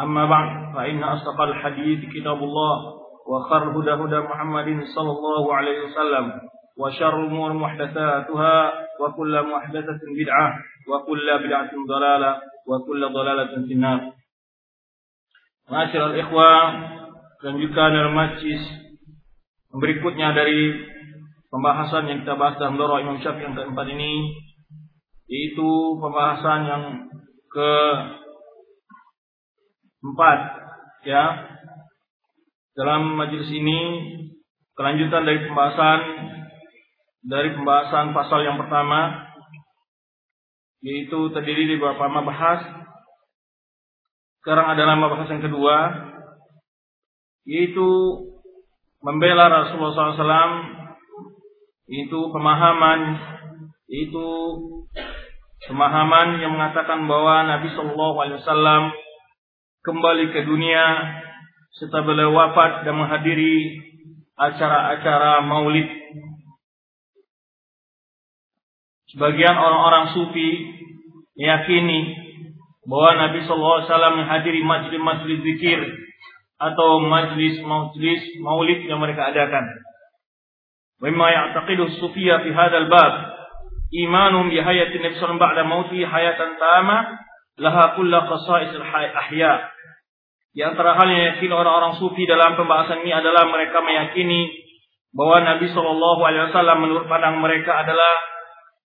أما بعد فإن أصدق الحديث كتاب الله وخر هدى هدى محمد صلى الله عليه وسلم وشر الأمور محدثاتها وكل محدثة بدعة وكل بدعة ضلالة وكل ضلالة في النار Masyarakat ikhwah lanjutkan dalam majlis berikutnya dari pembahasan yang kita bahas dalam Doro Imam Syafi'i yang keempat ini yaitu pembahasan yang ke empat ya. Dalam majelis ini kelanjutan dari pembahasan dari pembahasan pasal yang pertama yaitu terdiri dari beberapa mabahas. Sekarang adalah mabahas yang kedua yaitu membela Rasulullah SAW itu pemahaman itu pemahaman yang mengatakan bahwa Nabi Shallallahu Alaihi Wasallam kembali ke dunia setelah beliau wafat dan menghadiri acara-acara maulid. Sebagian orang-orang sufi meyakini bahwa Nabi SAW menghadiri majlis-majlis zikir atau majlis-majlis maulid yang mereka adakan. Wima ya'taqidu sufiyya fi hadzal bab imanum bi hayatin Nabi ba'da mauti hayatan tamah laha kulla khasa'is ahya. Di antara hal yang yakin orang-orang sufi dalam pembahasan ini adalah mereka meyakini bahwa Nabi Shallallahu Alaihi Wasallam menurut pandang mereka adalah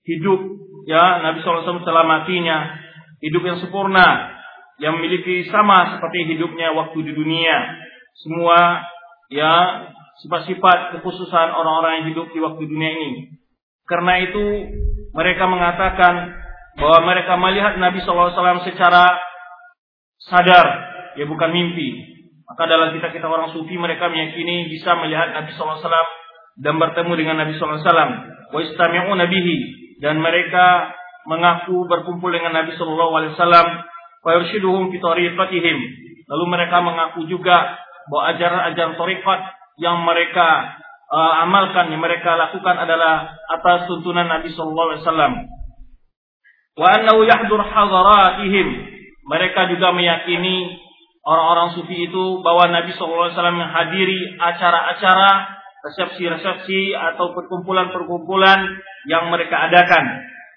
hidup ya Nabi SAW setelah matinya. Hidup yang sempurna yang memiliki sama seperti hidupnya waktu di dunia. Semua ya sifat-sifat kekhususan orang-orang yang hidup di waktu dunia ini. Karena itu mereka mengatakan bahwa mereka melihat Nabi SAW secara sadar ya bukan mimpi. Maka dalam kita kita orang sufi mereka meyakini bisa melihat Nabi SAW dan bertemu dengan Nabi SAW. Wa istami'u nabihi dan mereka mengaku berkumpul dengan Nabi SAW. Wa yurshiduhum fi tariqatihim. Lalu mereka mengaku juga bahwa ajaran-ajaran tariqat yang mereka uh, amalkan, yang mereka lakukan adalah atas tuntunan Nabi SAW. Wa annahu yahdur. Mereka juga meyakini orang-orang sufi itu bahwa Nabi SAW menghadiri acara-acara resepsi-resepsi atau perkumpulan-perkumpulan yang mereka adakan.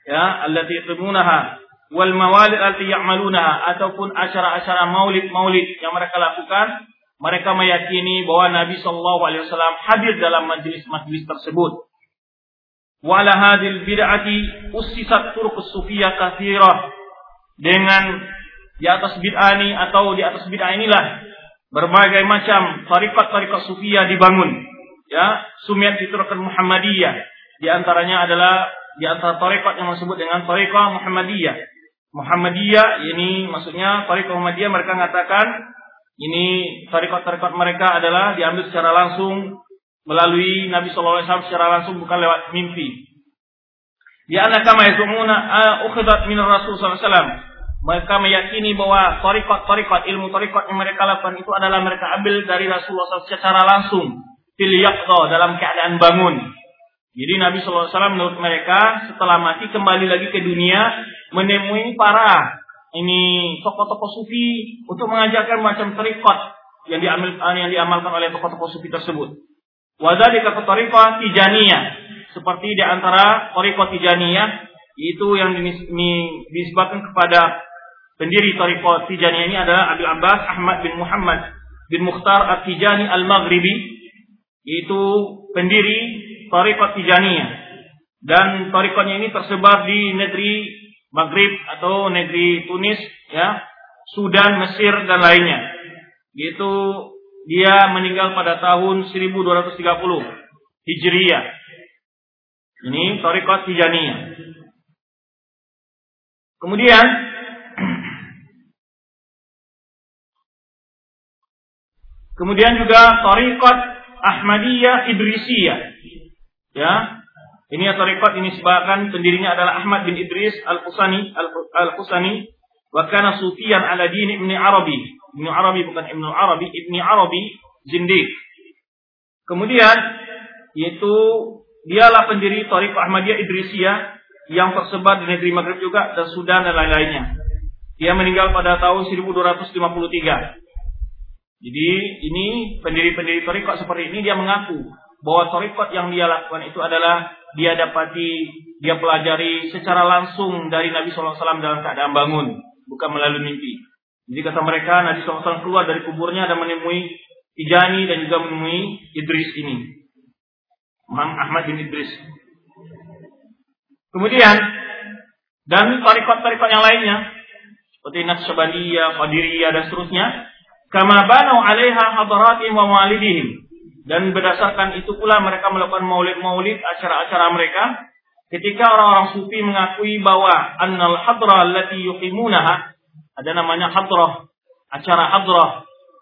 Ya allati yatumunaha wal mawalid allati ya'malunaha ataupun acara-acara maulid-maulid yang mereka lakukan. Mereka meyakini bahwa Nabi sallallahu alaihi wasallam hadir dalam majlis-majlis tersebut wa ala hadil bid'ati ussisat turuq sufiyah katsirah dengan di atas bid'ah ini atau di atas bid'ah inilah berbagai macam tarikat-tarikat sufiyah dibangun. Ya, sumiat fitrakan Muhammadiyah. Di antaranya adalah di antara tarikat yang disebut dengan tarikat Muhammadiyah. Muhammadiyah ini maksudnya tarikat Muhammadiyah mereka mengatakan ini tarikat-tarikat mereka adalah diambil secara langsung melalui Nabi Shallallahu Alaihi Wasallam secara langsung bukan lewat mimpi. Di anak kama yazumuna ukhidat min Rasul Wasallam mereka meyakini bahwa tarikat-tarikat ilmu tarikat yang mereka lakukan itu adalah mereka ambil dari Rasulullah SAW secara langsung fil dalam keadaan bangun. Jadi Nabi SAW menurut mereka setelah mati kembali lagi ke dunia menemui para ini tokoh-tokoh sufi untuk mengajarkan macam tarikat yang diambil yang diamalkan oleh tokoh-tokoh sufi tersebut. Wadhalika tarikat tijaniyah. Seperti di antara tarikat tijaniyah itu yang disebabkan kepada Pendiri Tariqat Tijani ini adalah Abu Abbas Ahmad bin Muhammad bin Mukhtar At-Tijani Al-Maghribi yaitu pendiri Tariqat Tijaniyah. Dan tariqatnya ini tersebar di negeri Maghrib atau negeri Tunis ya Sudan Mesir dan lainnya yaitu dia meninggal pada tahun 1230 Hijriyah ini Tariqat Tijaniyah kemudian Kemudian juga tariqat Ahmadiyah Idrisiyah. Ya. Ini tariqat ini sebabkan pendirinya adalah Ahmad bin Idris Al-Qusani Al-Qusani wa kana sufiyan ala din Ibnu Arabi. Ibnu Arabi bukan Ibnu Arabi, Ibnu Arabi Zindiq. Kemudian yaitu dialah pendiri tariqah Ahmadiyah Idrisiyah yang tersebar di negeri Maghrib juga dan Sudan dan lain-lainnya. Dia meninggal pada tahun 1253. Jadi ini pendiri-pendiri torikot seperti ini dia mengaku bahwa torikot yang dia lakukan itu adalah dia dapati, dia pelajari secara langsung dari Nabi SAW dalam keadaan bangun, bukan melalui mimpi. Jadi kata mereka Nabi SAW keluar dari kuburnya dan menemui Tijani dan juga menemui Idris ini. Muhammad Ahmad bin Idris. Kemudian dan tarikot-tarikot yang lainnya seperti Naqsyabandiyah, Qadiriyah dan seterusnya kama banau 'alaiha hadaratihim wa mawalidihim dan berdasarkan itu pula mereka melakukan maulid-maulid acara-acara mereka ketika orang-orang sufi mengakui bahwa annal hadra allati yuqimunaha ada namanya hadrah acara hadrah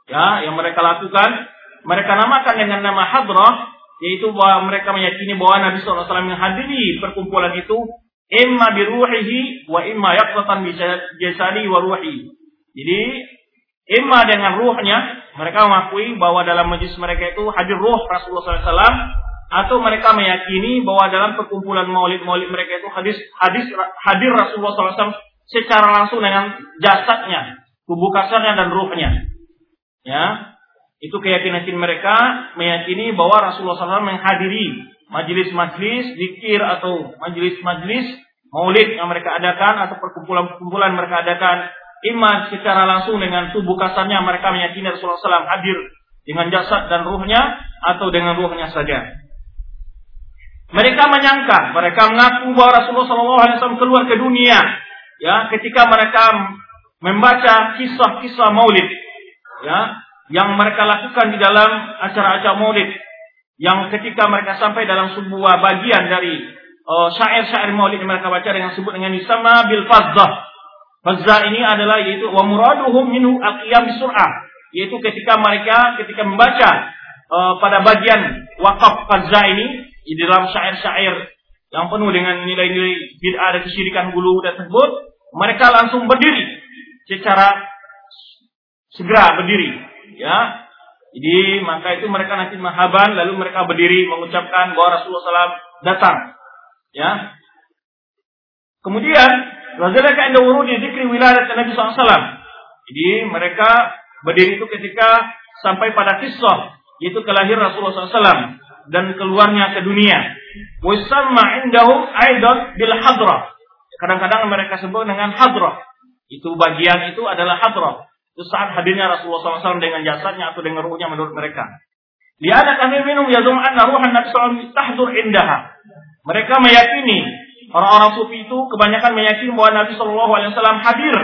ya yang mereka lakukan. Mereka namakan dengan nama hadrah yaitu bahwa mereka meyakini bahwa Nabi SAW menghadiri perkumpulan itu imma biruhihi wa imma yaqtatan bi wa ruhi. Jadi Imma dengan ruhnya, mereka mengakui bahwa dalam majlis mereka itu hadir ruh Rasulullah SAW, atau mereka meyakini bahwa dalam perkumpulan maulid-maulid mereka itu hadis hadis hadir Rasulullah SAW secara langsung dengan jasadnya, tubuh kasarnya dan ruhnya. Ya, itu keyakinan mereka meyakini bahwa Rasulullah SAW menghadiri majelis-majelis zikir atau majelis-majelis maulid yang mereka adakan atau perkumpulan-perkumpulan mereka adakan iman secara langsung dengan tubuh kasarnya mereka meyakini Rasulullah SAW hadir dengan jasad dan ruhnya atau dengan ruhnya saja. Mereka menyangka, mereka mengaku bahwa Rasulullah SAW keluar ke dunia, ya, ketika mereka membaca kisah-kisah Maulid, ya, yang mereka lakukan di dalam acara-acara Maulid, yang ketika mereka sampai dalam sebuah bagian dari uh, syair-syair Maulid yang mereka baca dengan sebut dengan Isama bil Fadzah, Fazza ini adalah yaitu wa muraduhum minhu aqiyam sur'ah. Yaitu ketika mereka ketika membaca uh, pada bagian wakaf fazza ini di dalam syair-syair yang penuh dengan nilai-nilai bid'ah dan kesyirikan hulu tersebut mereka langsung berdiri secara segera berdiri ya jadi maka itu mereka nanti mahaban lalu mereka berdiri mengucapkan bahwa Rasulullah SAW datang ya kemudian Wazalika inda wurudi zikri wilayah Nabi SAW. Jadi mereka berdiri itu ketika sampai pada kisah yaitu kelahiran Rasulullah SAW dan keluarnya ke dunia. Wasamma indahum aidan bil hadrah. Kadang-kadang mereka sebut dengan hadrah. Itu bagian itu adalah hadrah. Itu saat hadirnya Rasulullah SAW dengan jasadnya atau dengan ruhnya menurut mereka. Lihat kami minum yazum anna ruhan SAW tahdur indaha. Mereka meyakini Orang-orang sufi itu kebanyakan meyakini bahwa Nabi Shallallahu Alaihi Wasallam hadir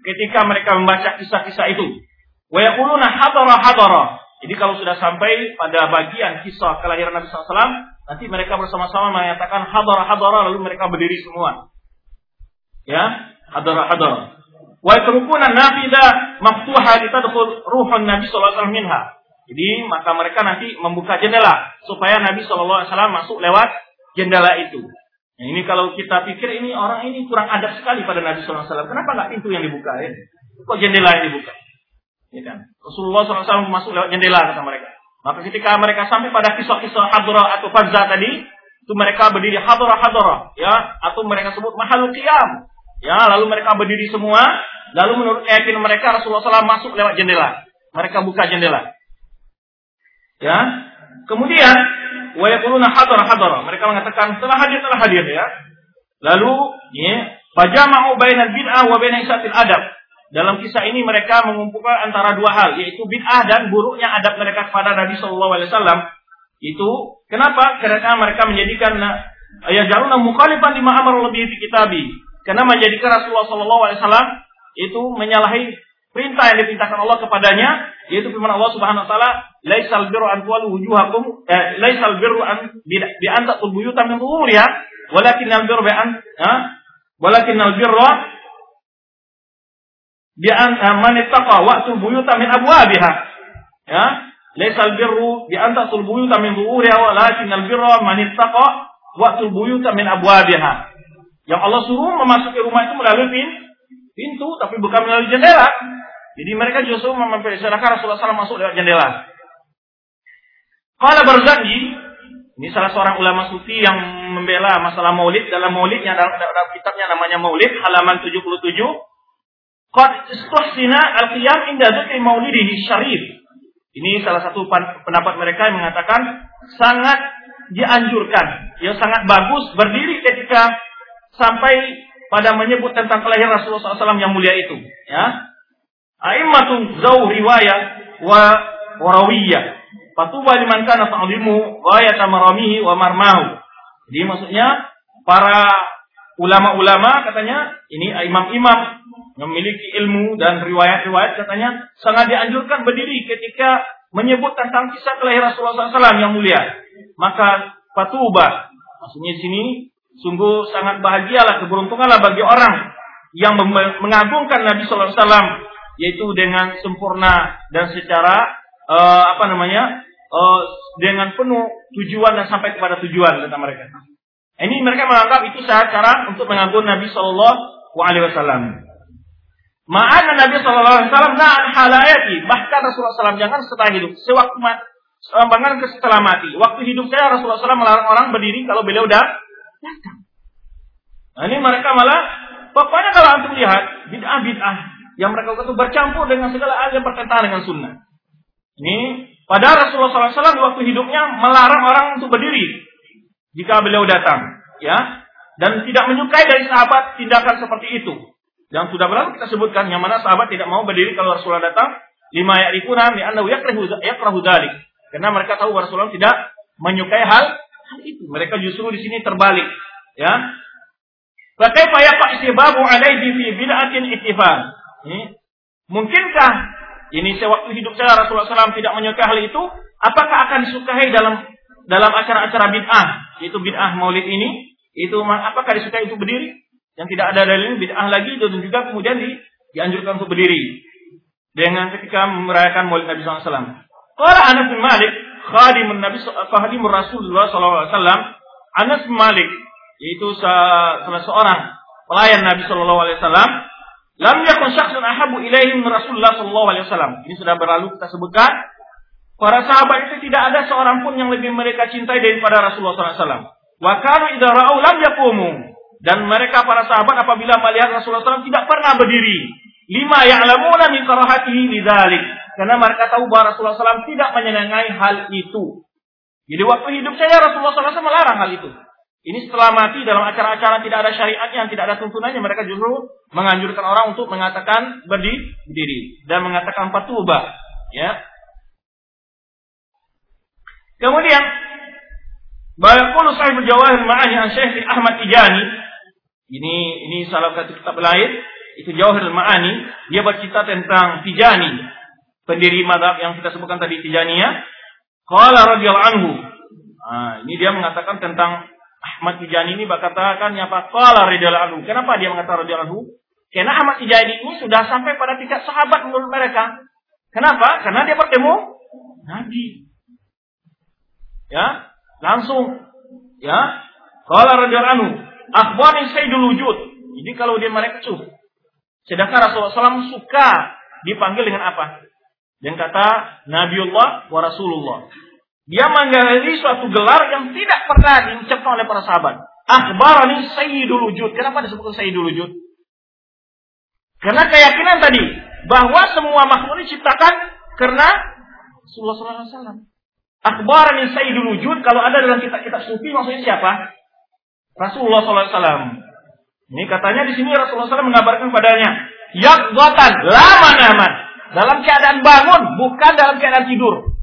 ketika mereka membaca kisah-kisah itu. Wa yaquluna hadara hadara. Jadi kalau sudah sampai pada bagian kisah kelahiran Nabi SAW, nanti mereka bersama-sama mengatakan hadara hadara lalu mereka berdiri semua. Ya, hadara hadara. Wa yatrukuna nafida maftuha litadkhul ruhun Nabi SAW minha. Jadi maka mereka nanti membuka jendela supaya Nabi SAW masuk lewat jendela itu. Nah, ini kalau kita pikir ini orang ini kurang adab sekali pada Nabi SAW. Kenapa nggak pintu yang dibuka ya? Kok jendela yang dibuka? Ya kan? Rasulullah SAW masuk lewat jendela kata mereka. Maka ketika mereka sampai pada kisah-kisah hadra atau fazza tadi, itu mereka berdiri hadra hadra, ya, atau mereka sebut mahal qiyam. Ya, lalu mereka berdiri semua, lalu menurut keyakinan mereka Rasulullah SAW masuk lewat jendela. Mereka buka jendela. Ya. Kemudian wa yaquluna hadara. Mereka mengatakan telah hadir telah hadir ya. Lalu ya, fajama'u bainal bid'ah wa bain isatil adab. Dalam kisah ini mereka mengumpulkan antara dua hal yaitu bid'ah dan buruknya adab mereka kepada Nabi sallallahu alaihi wasallam. Itu kenapa? Karena mereka menjadikan ayat jaluna mukhalifan lima amar lebih di kitabi. Karena menjadikan Rasulullah sallallahu alaihi wasallam itu menyalahi perintah yang diperintahkan Allah kepadanya yaitu firman Allah Subhanahu wa taala laisal birru an tuwallu wujuhakum eh, laisal an bi an ta'tul buyutan min walakin al birru bi an walakin al bi an man ittaqa wa'tu buyutan min abwabiha ya laisal birru bi anta tulbuyuta min zuhuriha walakin al birra man ittaqa wa tulbuyuta min abwabiha. Yang Allah suruh memasuki rumah itu melalui pintu tapi bukan melalui jendela. Jadi mereka justru mempersilahkan Rasulullah SAW masuk lewat jendela. Kalau Barzanji, ini salah seorang ulama sufi yang membela masalah maulid dalam maulidnya dalam, dalam kitabnya namanya Maulid halaman 77. Qad istuhsina al-qiyam inda dzikri maulidihi syarif. Ini salah satu pendapat mereka yang mengatakan sangat dianjurkan, ya sangat bagus berdiri ketika sampai pada menyebut tentang kelahiran Rasulullah SAW yang mulia itu. Ya, A'immatun zauh riwayat wa warawiyah. Fatuba liman kana ta'limu ghayata maramihi wa marmahu. Jadi maksudnya para ulama-ulama katanya ini imam-imam memiliki ilmu dan riwayat-riwayat katanya sangat dianjurkan berdiri ketika menyebut tentang kisah kelahiran Rasulullah SAW yang mulia. Maka fatuba maksudnya sini sungguh sangat bahagialah keberuntunganlah bagi orang yang mengagungkan Nabi Sallallahu Alaihi Wasallam yaitu dengan sempurna dan secara uh, apa namanya uh, dengan penuh tujuan dan sampai kepada tujuan kata mereka. Ini mereka menganggap itu cara untuk mengagum Nabi Shallallahu Alaihi Wasallam. Ma'ana Nabi Shallallahu Alaihi Wasallam na'an halayati bahkan Rasulullah SAW jangan setelah hidup sewaktu bahkan setelah mati. Waktu hidup saya Rasulullah SAW melarang orang berdiri kalau beliau udah datang. Nah, ini mereka malah pokoknya kalau antum lihat bid'ah bid'ah yang mereka itu bercampur dengan segala hal yang bertentangan dengan sunnah. Ini pada Rasulullah SAW waktu hidupnya melarang orang untuk berdiri jika beliau datang, ya, dan tidak menyukai dari sahabat tindakan seperti itu. Yang sudah berlalu kita sebutkan yang mana sahabat tidak mau berdiri kalau Rasulullah datang. Lima ya'rifuna li annahu yakrahu yakrahu dzalik. Karena mereka tahu Rasulullah tidak menyukai hal itu. Mereka justru di sini terbalik, ya. Kaifa yaqa istibabu alaihi fi bid'atin ittifaq. Mungkinkah ini sewaktu hidup saya Rasulullah SAW tidak menyukai hal itu, apakah akan disukai dalam dalam acara-acara bid'ah, itu bid'ah maulid ini, itu apakah disukai untuk berdiri? Yang tidak ada dalil bid'ah lagi itu juga kemudian di, dianjurkan untuk berdiri dengan ketika merayakan maulid Nabi SAW. Kalau Anas bin Malik, khadimun Nabi khadimur Rasulullah SAW, Anas bin Malik yaitu salah seorang pelayan Nabi SAW Lam yakun syakhsun ahabu ilaihim Rasulullah alaihi wasallam. Ini sudah berlalu kita sebutkan. Para sahabat itu tidak ada seorang pun yang lebih mereka cintai daripada Rasulullah alaihi wasallam. Wa kanu idza ra'au lam yaqumu. Dan mereka para sahabat apabila melihat Rasulullah SAW tidak pernah berdiri. Lima ya'lamuna min karahatihi lidzalik. Karena mereka tahu bahwa Rasulullah SAW tidak menyenangai hal itu. Jadi waktu hidup saya Rasulullah SAW melarang hal itu. Ini setelah mati dalam acara-acara tidak ada syariatnya, tidak ada tuntunannya, mereka justru menganjurkan orang untuk mengatakan berdiri dan mengatakan patuba. Ya. Kemudian Bayaqulu sahib Jawahir Ma'ani an Syekh Ahmad Tijani. Ini ini salah satu kitab lain, itu Jawahir Ma'ani, dia bercerita tentang Tijani, pendiri madhab yang kita sebutkan tadi Tijaniyah. Qala radhiyallahu anhu. Nah, ini dia mengatakan tentang Ahmad Tijani ini berkatakan apa? Qala radhiyallahu anhu. Kenapa dia mengatakan radhiyallahu anhu? Karena Ahmad Tijani ini sudah sampai pada tingkat sahabat menurut mereka. Kenapa? Karena dia bertemu Nabi. Ya, langsung ya. Qala radhiyallahu anhu, akhbari sayyidul wujud. Jadi kalau dia mereka cuh. Sedangkan Rasulullah SAW suka dipanggil dengan apa? Dan kata Nabiullah wa Rasulullah. Dia menggali suatu gelar yang tidak pernah diucapkan oleh para sahabat. Akhbarani Sayyidul Wujud. Kenapa disebut Sayyidul Wujud? Karena keyakinan tadi bahwa semua makhluk diciptakan karena Rasulullah SAW. Akhbarani Sayyidul Wujud kalau ada dalam kitab-kitab sufi maksudnya siapa? Rasulullah SAW. Ini katanya di sini Rasulullah SAW mengabarkan padanya, yakdotan lama naman dalam keadaan bangun bukan dalam keadaan tidur.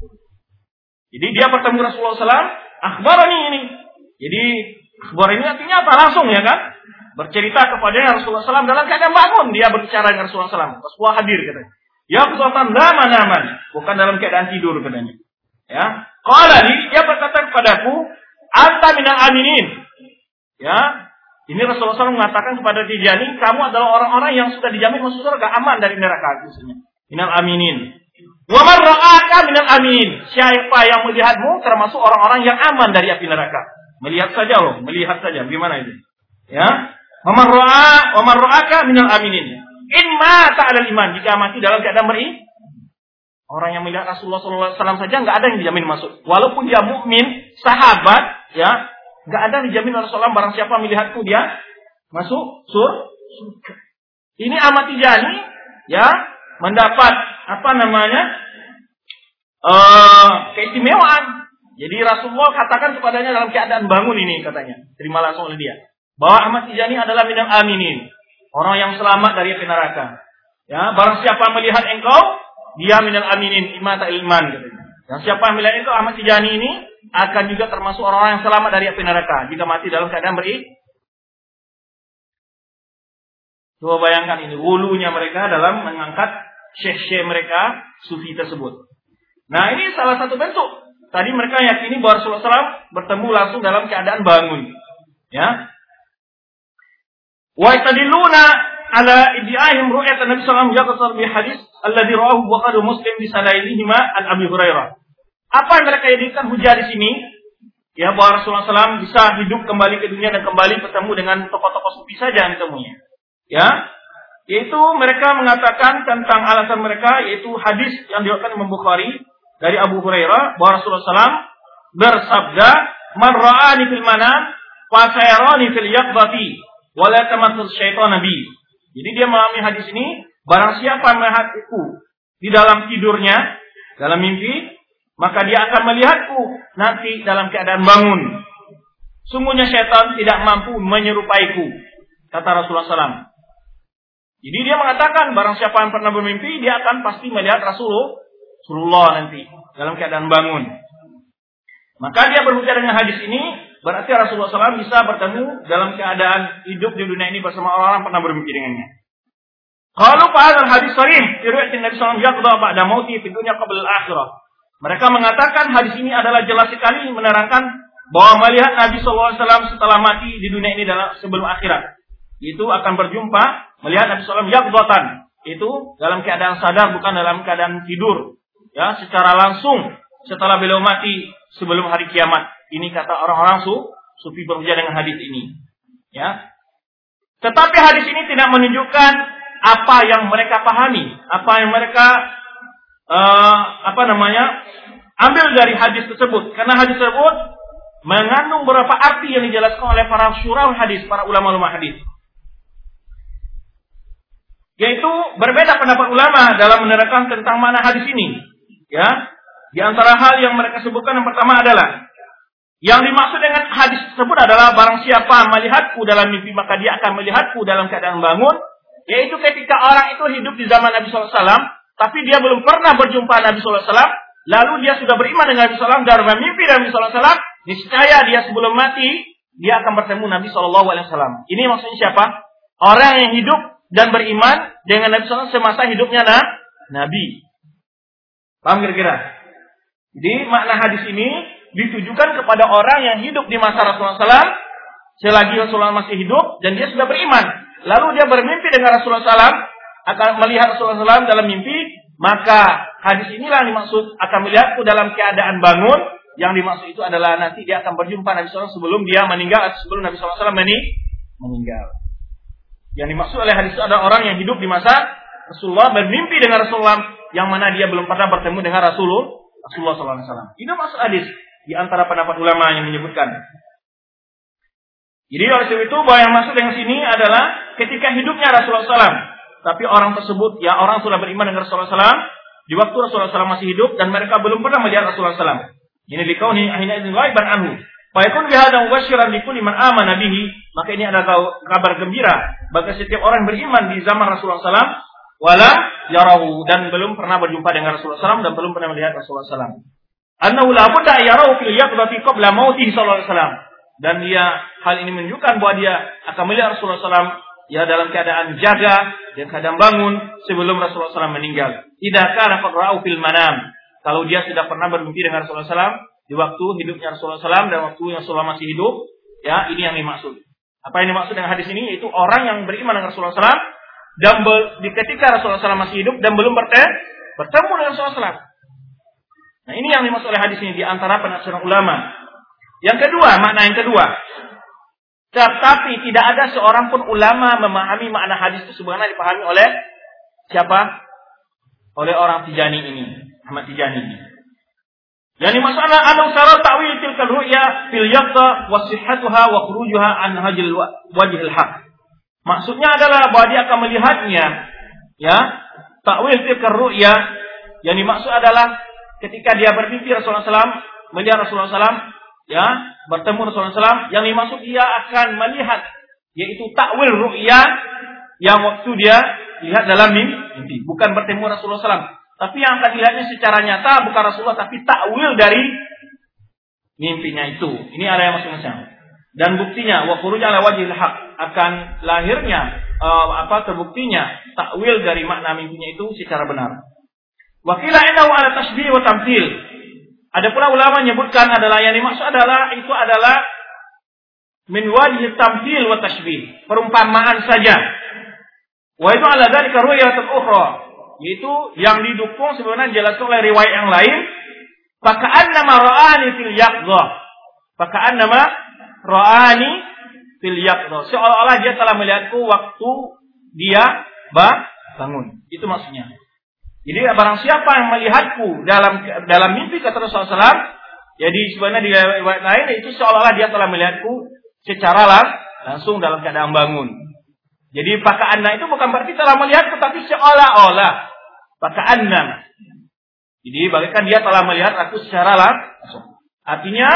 Jadi dia bertemu Rasulullah SAW, akhbarani ini. Jadi akhbar ini artinya apa? Langsung ya kan? Bercerita kepada Rasulullah SAW dalam keadaan bangun. Dia berbicara dengan Rasulullah SAW. Rasulullah hadir katanya. Ya Rasulullah zaman zaman. Bukan dalam keadaan tidur katanya. Ya. Kalau dia berkata kepadaku, Anta minal aminin. Ya. Ini Rasulullah SAW mengatakan kepada Tijani, kamu adalah orang-orang yang sudah dijamin masuk surga, aman dari neraka. Minal aminin. Wa ra'aka minal amin. Siapa yang melihatmu termasuk orang-orang yang aman dari api neraka. Melihat saja loh, melihat saja. Gimana itu? Ya. Wa man ra'aka minal aminin. In mata adalah iman. Jika mati dalam keadaan beriman, Orang yang melihat Rasulullah SAW saja nggak ada yang dijamin masuk. Walaupun dia mukmin, sahabat, ya, nggak ada dijamin Rasulullah barang siapa melihatku dia masuk sur. Ini Ahmad Tijani, ya, mendapat apa namanya uh, keistimewaan. Jadi Rasulullah katakan kepadanya dalam keadaan bangun ini katanya, terima langsung oleh dia. Bahwa Ahmad Tijani adalah minal aminin, orang yang selamat dari api neraka. Ya, barang siapa melihat engkau, dia minal aminin imata ilman katanya. Yang siapa melihat itu Ahmad Tijani ini akan juga termasuk orang-orang yang selamat dari api neraka jika mati dalam keadaan beri. Coba bayangkan ini wulunya mereka dalam mengangkat syekh-syekh mereka sufi tersebut. Nah ini salah satu bentuk. Tadi mereka yakini bahwa Rasulullah SAW bertemu langsung dalam keadaan bangun. Ya. Wa ala iddi'ahim ru'yat Nabi sallallahu alaihi wasallam bi hadis alladhi rawahu Bukhari Muslim bi sanaidihima an Abi Hurairah. Apa yang mereka jadikan hujah di sini? Ya bahwa Rasulullah SAW bisa hidup kembali ke dunia dan kembali bertemu dengan tokoh-tokoh sufi saja yang ditemuinya. Ya, yaitu mereka mengatakan tentang alasan mereka yaitu hadis yang diriwayatkan Imam Bukhari dari Abu Hurairah bahwa Rasulullah SAW bersabda, "Man ra'ani fil manam fa sayarani fil yaqdati wa la tamassul syaitan nabi." Jadi dia memahami hadis ini, barang siapa melihatku di dalam tidurnya, dalam mimpi, maka dia akan melihatku nanti dalam keadaan bangun. Sungguhnya syaitan tidak mampu menyerupaiku, kata Rasulullah SAW. Jadi dia mengatakan barang siapa yang pernah bermimpi, dia akan pasti melihat Rasulullah nanti dalam keadaan bangun. Maka dia berbicara dengan hadis ini, Berarti Rasulullah SAW bisa bertemu dalam keadaan hidup di dunia ini bersama orang-orang pernah bermimpi dengannya. Kalau pada hadis sahih, riwayat Nabi SAW yaqda ba'da mauti fi dunya qabla akhirah. Mereka mengatakan hadis ini adalah jelas sekali menerangkan bahwa melihat Nabi SAW setelah mati di dunia ini dalam sebelum akhirat. Itu akan berjumpa melihat Nabi SAW yaqdatan. Itu dalam keadaan sadar bukan dalam keadaan tidur. Ya, secara langsung setelah beliau mati sebelum hari kiamat. Ini kata orang-orang su, sufi berujar dengan hadis ini. Ya. Tetapi hadis ini tidak menunjukkan apa yang mereka pahami, apa yang mereka uh, apa namanya ambil dari hadis tersebut. Karena hadis tersebut mengandung beberapa arti yang dijelaskan oleh para syurah hadis, para ulama-ulama hadis. Yaitu berbeda pendapat ulama dalam menerangkan tentang mana hadis ini. Ya, di antara hal yang mereka sebutkan yang pertama adalah yang dimaksud dengan hadis tersebut adalah barang siapa melihatku dalam mimpi maka dia akan melihatku dalam keadaan bangun. Yaitu ketika orang itu hidup di zaman Nabi SAW, tapi dia belum pernah berjumpa Nabi SAW, lalu dia sudah beriman dengan Nabi SAW dan bermimpi Nabi SAW, niscaya dia sebelum mati, dia akan bertemu Nabi SAW. Ini maksudnya siapa? Orang yang hidup dan beriman dengan Nabi SAW semasa hidupnya nah, Nabi. Paham kira-kira? Jadi makna hadis ini ditujukan kepada orang yang hidup di masa Rasulullah SAW selagi Rasulullah masih hidup dan dia sudah beriman. Lalu dia bermimpi dengan Rasulullah SAW akan melihat Rasulullah SAW dalam mimpi, maka hadis inilah yang dimaksud akan melihatku dalam keadaan bangun. Yang dimaksud itu adalah nanti dia akan berjumpa Nabi SAW sebelum dia meninggal atau sebelum Nabi SAW meninggal. Yang dimaksud oleh hadis itu adalah orang yang hidup di masa Rasulullah bermimpi dengan Rasulullah yang mana dia belum pernah bertemu dengan Rasulullah Rasulullah SAW. Ini maksud hadis di antara pendapat ulama yang menyebutkan. Jadi oleh sebab itu bahwa yang masuk dengan sini adalah ketika hidupnya Rasulullah SAW. Tapi orang tersebut, ya orang sudah beriman dengan Rasulullah SAW di waktu Rasulullah SAW masih hidup dan mereka belum pernah melihat Rasulullah SAW. Ini dikauni akhirnya izin ghaiban anhu. Fayakun bihadza mubasyiran li kulli man amana bihi. Maka ini adalah kabar gembira bagi setiap orang yang beriman di zaman Rasulullah SAW wala yarahu dan belum pernah berjumpa dengan Rasulullah SAW dan belum pernah melihat Rasulullah SAW. Annahu la budda fil yaqdati qabla mautih sallallahu alaihi wasallam. Dan dia hal ini menunjukkan bahwa dia akan melihat Rasulullah SAW ya dalam keadaan jaga dan keadaan bangun sebelum Rasulullah SAW meninggal. Tidak karena ra'u fil manam. Kalau dia sudah pernah bermimpi dengan Rasulullah SAW di waktu hidupnya Rasulullah SAW dan waktu yang Rasulullah masih hidup, ya ini yang dimaksud. Apa yang dimaksud dengan hadis ini? Yaitu orang yang beriman dengan Rasulullah SAW dan ketika Rasulullah SAW masih hidup dan belum bertemu dengan Rasulullah Nah ini yang dimaksud oleh hadis ini di antara penafsiran ulama. Yang kedua, makna yang kedua. Tetapi tidak ada seorang pun ulama memahami makna hadis itu sebagaimana dipahami oleh siapa? Oleh orang Tijani ini, Ahmad Tijani ini. Yang dimaksud adalah anu sara ta'wil tilkal ru'ya fil yaqta wa sihhatuha wa khurujuha an hajil wajhil haq. Maksudnya adalah bahwa dia akan melihatnya ya, takwil tilkal ru'ya yang dimaksud adalah ketika dia bermimpi Rasulullah SAW, melihat Rasulullah SAW, ya, bertemu Rasulullah SAW, yang dimaksud dia akan melihat, yaitu takwil ru'ya, yang waktu dia lihat dalam mimpi, bukan bertemu Rasulullah SAW. Tapi yang akan dilihatnya secara nyata bukan Rasulullah, tapi takwil dari mimpinya itu. Ini ada yang masing-masing. Dan buktinya, wa ala wajhil haq akan lahirnya uh, apa terbuktinya takwil dari makna mimpinya itu secara benar. Wakilah indahu ala tasbih wa tamthil. Ada pula ulama menyebutkan adalah yang dimaksud adalah itu adalah min wajhi tamthil wa tashbih, perumpamaan saja. Wa itu ala dzalika ru'yatun ukhra, yaitu yang didukung sebenarnya dijelaskan oleh riwayat yang lain. nama ra'ani fil yaqdha. nama ra'ani fil yaqdha. Seolah-olah dia telah melihatku waktu dia bangun. Itu maksudnya. Jadi barang siapa yang melihatku dalam dalam mimpi kata Rasulullah SAW, jadi sebenarnya di riwayat lain itu seolah-olah dia telah melihatku secara langsung dalam keadaan bangun. Jadi anda itu bukan berarti telah melihat tetapi seolah-olah anda. Jadi bagaikan dia telah melihat aku secara langsung. Artinya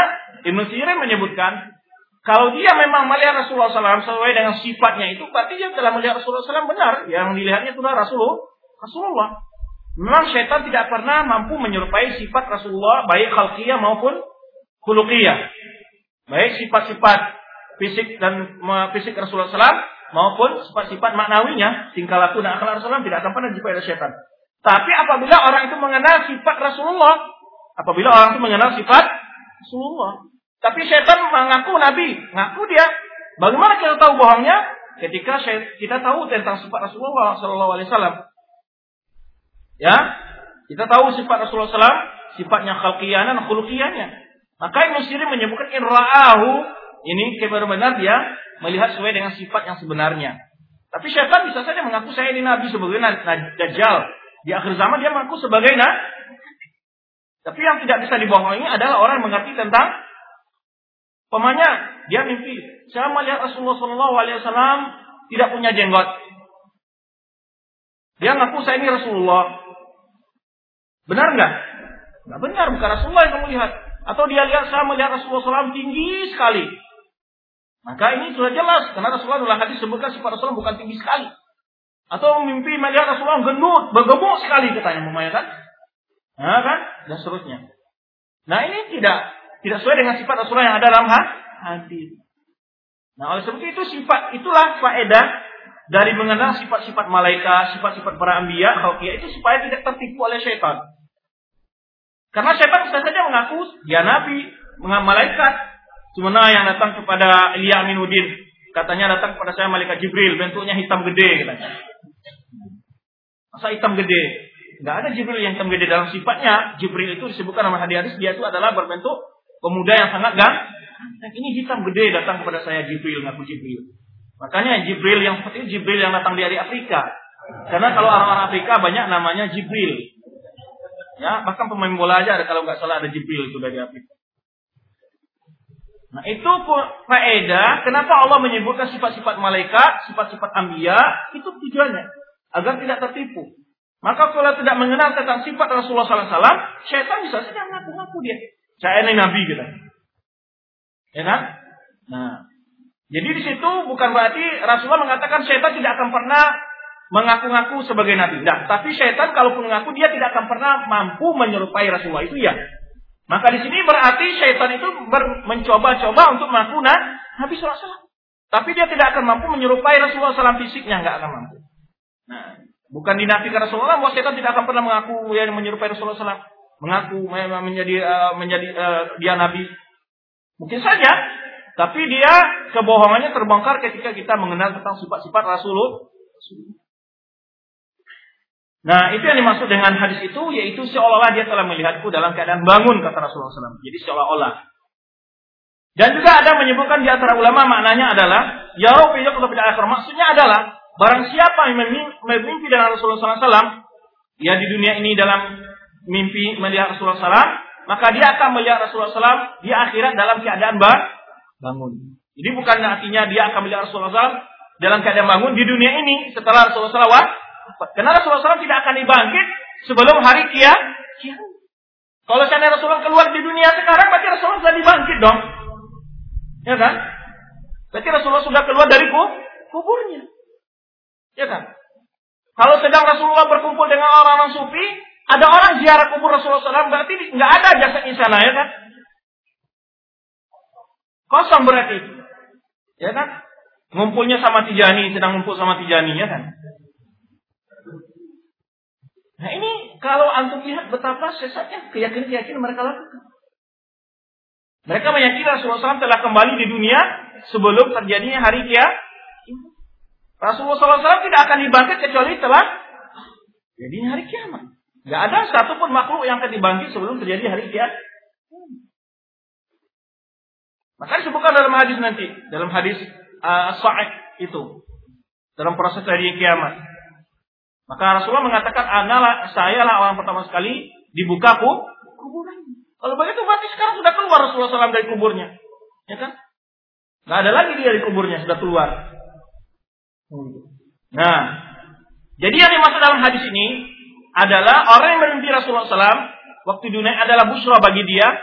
Ibnu Sirin menyebutkan kalau dia memang melihat Rasulullah SAW sesuai dengan sifatnya itu berarti dia telah melihat Rasulullah SAW benar. Yang dilihatnya itu adalah Rasulullah. Rasulullah. Memang syaitan tidak pernah mampu menyerupai sifat Rasulullah baik khalqiyah maupun khuluqiyah. Baik sifat-sifat fisik dan fisik Rasulullah SAW maupun sifat-sifat maknawinya, tingkah laku dan akhlak Rasulullah tidak akan pernah dijumpai oleh syaitan. Tapi apabila orang itu mengenal sifat Rasulullah, apabila orang itu mengenal sifat Rasulullah, tapi syaitan mengaku nabi, ngaku dia. Bagaimana kita tahu bohongnya? Ketika kita tahu tentang sifat Rasulullah SAW. Ya, kita tahu sifat Rasulullah SAW, sifatnya khalqiyana dan khuluqiyanya. Maka Ibn Sirin menyebutkan inra'ahu, ini benar-benar dia melihat sesuai dengan sifat yang sebenarnya. Tapi syaitan bisa saja mengaku saya ini nabi sebagai dajjal. Di akhir zaman dia mengaku sebagai nabi. Tapi yang tidak bisa dibohongi adalah orang yang mengerti tentang pemanya. Dia mimpi. Saya melihat Rasulullah SAW tidak punya jenggot. Dia mengaku saya ini Rasulullah. Benar nggak? Nggak benar, bukan Rasulullah yang kamu lihat. Atau dia lihat saya melihat Rasulullah SAW tinggi sekali. Maka ini sudah jelas karena Rasulullah dalam hadis sebutkan sifat Rasulullah bukan tinggi sekali. Atau mimpi melihat Rasulullah gendut, bergemuk sekali katanya Mumaya kan? Nah kan? Dan seterusnya. Nah ini tidak tidak sesuai dengan sifat Rasulullah yang ada dalam hati. Nah oleh sebab itu sifat itulah faedah dari mengenal sifat-sifat malaikat, sifat-sifat para anbiya, khalqiyah itu supaya tidak tertipu oleh syaitan. Karena syaitan bisa saja mengaku dia nabi, malaikat. Sebenarnya yang datang kepada Ilya Aminuddin, katanya datang kepada saya malaikat Jibril, bentuknya hitam gede katanya. Masa hitam gede? Tidak ada Jibril yang hitam gede dalam sifatnya. Jibril itu disebutkan nama hadis dia itu adalah berbentuk pemuda yang sangat ganteng. Ini hitam gede datang kepada saya Jibril, ngaku Jibril. Makanya Jibril yang seperti itu Jibril yang datang dari Afrika. Karena kalau orang-orang Afrika banyak namanya Jibril. Ya, bahkan pemain bola aja ada kalau nggak salah ada Jibril itu dari Afrika. Nah itu faedah kenapa Allah menyebutkan sifat-sifat malaikat, sifat-sifat ambia itu tujuannya agar tidak tertipu. Maka kalau tidak mengenal tentang sifat Rasulullah SAW, syaitan bisa saja ngaku-ngaku dia. Saya ini nabi gitu. Ya kan? Nah, jadi di situ bukan berarti Rasulullah mengatakan syaitan tidak akan pernah mengaku-ngaku sebagai nabi. Nah, tapi syaitan kalaupun mengaku dia tidak akan pernah mampu menyerupai Rasulullah itu ya. Maka di sini berarti syaitan itu mencoba-coba untuk mengaku Nabi SAW. Tapi dia tidak akan mampu menyerupai Rasulullah SAW fisiknya nggak akan mampu. Nah, bukan dinafikan Rasulullah bahwa syaitan tidak akan pernah mengaku yang menyerupai Rasulullah SAW. Mengaku menjadi uh, menjadi uh, dia nabi. Mungkin saja, tapi dia kebohongannya terbongkar ketika kita mengenal tentang sifat-sifat Rasulullah. Nah, itu yang dimaksud dengan hadis itu, yaitu seolah-olah dia telah melihatku dalam keadaan bangun, kata Rasulullah SAW. Jadi seolah-olah. Dan juga ada menyebutkan di antara ulama maknanya adalah, Ya Rabbi, ya akhir. Maksudnya adalah, barang siapa yang memimpi dengan Rasulullah SAW, ya di dunia ini dalam mimpi melihat Rasulullah SAW, maka dia akan melihat Rasulullah SAW di akhirat dalam keadaan bangun. Jadi bukan artinya dia akan melihat Rasulullah SAW dalam keadaan bangun di dunia ini setelah Rasulullah SAW karena Rasulullah SAW tidak akan dibangkit sebelum hari kia. Kalau seandainya Rasulullah keluar di dunia sekarang, berarti Rasulullah sudah dibangkit dong. Ya kan? Berarti Rasulullah sudah keluar dari kuburnya. Ya kan? Kalau sedang Rasulullah berkumpul dengan orang-orang sufi, ada orang ziarah kubur Rasulullah SAW, berarti nggak ada jasadnya sana, ya kan? Kosong berarti. Ya kan? Ngumpulnya sama Tijani, sedang ngumpul sama Tijani, ya kan? Nah ini kalau antum lihat betapa sesatnya keyakinan-keyakinan mereka lakukan. Mereka meyakini Rasulullah SAW telah kembali di dunia sebelum terjadinya hari kia. Rasulullah SAW tidak akan dibangkit kecuali telah jadi hari kiamat. Gak ada satupun makhluk yang akan dibangkit sebelum terjadi hari kiamat. Maka disebutkan dalam hadis nanti, dalam hadis uh, Sa'id itu, dalam proses hari kiamat. Maka Rasulullah mengatakan, Analah, saya lah orang pertama sekali dibuka kuburan. Kalau begitu berarti sekarang sudah keluar Rasulullah SAW dari kuburnya. Ya kan? Gak ada lagi dia dari kuburnya, sudah keluar. Nah, jadi yang dimaksud dalam hadis ini adalah orang yang bermimpi Rasulullah SAW waktu dunia adalah busra bagi dia.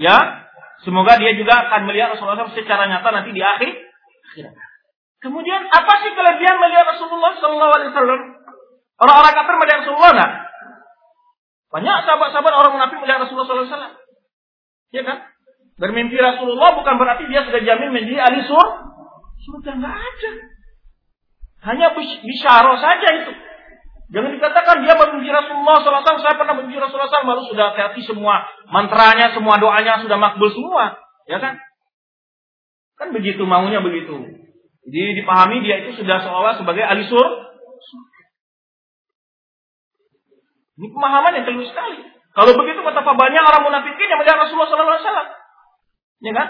Ya, semoga dia juga akan melihat Rasulullah SAW secara nyata nanti di akhir. Kemudian apa sih kelebihan melihat Rasulullah Wasallam? Orang-orang kafir melihat Rasulullah nggak? Banyak sahabat-sahabat orang munafik melihat Rasulullah Sallallahu Alaihi Wasallam. Ya kan? Bermimpi Rasulullah bukan berarti dia sudah jamin menjadi ahli sur. Surga nggak ada. Hanya bisyaro saja itu. Jangan dikatakan dia bermimpi Rasulullah SAW, saya pernah bermimpi Rasulullah SAW, baru sudah hati semua mantranya, semua doanya sudah makbul semua. Ya kan? Kan begitu maunya begitu. Jadi dipahami dia itu sudah seolah sebagai ahli sur. Ini pemahaman yang keliru sekali. Kalau begitu betapa banyak orang munafikin yang melihat Rasulullah SAW. Ya kan?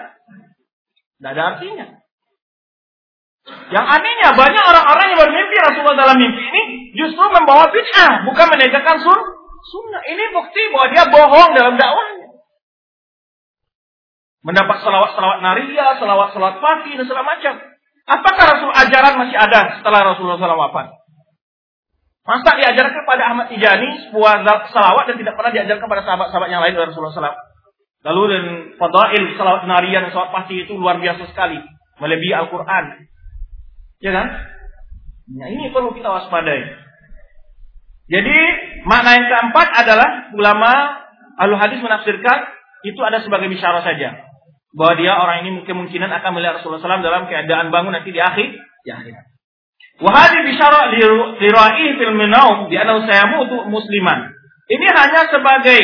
Tidak ada artinya. Yang anehnya banyak orang-orang yang bermimpi Rasulullah dalam mimpi ini justru membawa bid'ah, bukan menegakkan sur sunnah. Ini bukti bahwa dia bohong dalam dakwahnya. Mendapat salawat-salawat naria, salawat-salawat fatih dan segala macam. Apakah Rasul ajaran masih ada setelah Rasulullah SAW wafat? Masa diajarkan kepada Ahmad Tijani sebuah salawat dan tidak pernah diajarkan kepada sahabat-sahabat yang lain dari Rasulullah SAW. Lalu dan fadail salawat narian dan salawat pasti itu luar biasa sekali. Melebihi Al-Quran. Ya kan? Nah ini perlu kita waspadai. Jadi makna yang keempat adalah ulama al hadis menafsirkan itu ada sebagai bisyarah saja bahwa dia orang ini kemungkinan akan melihat Rasulullah SAW dalam keadaan bangun nanti di akhir di akhirat. Wahadi bisyara liraih fil minaum di anau sayamutu musliman. Ini hanya sebagai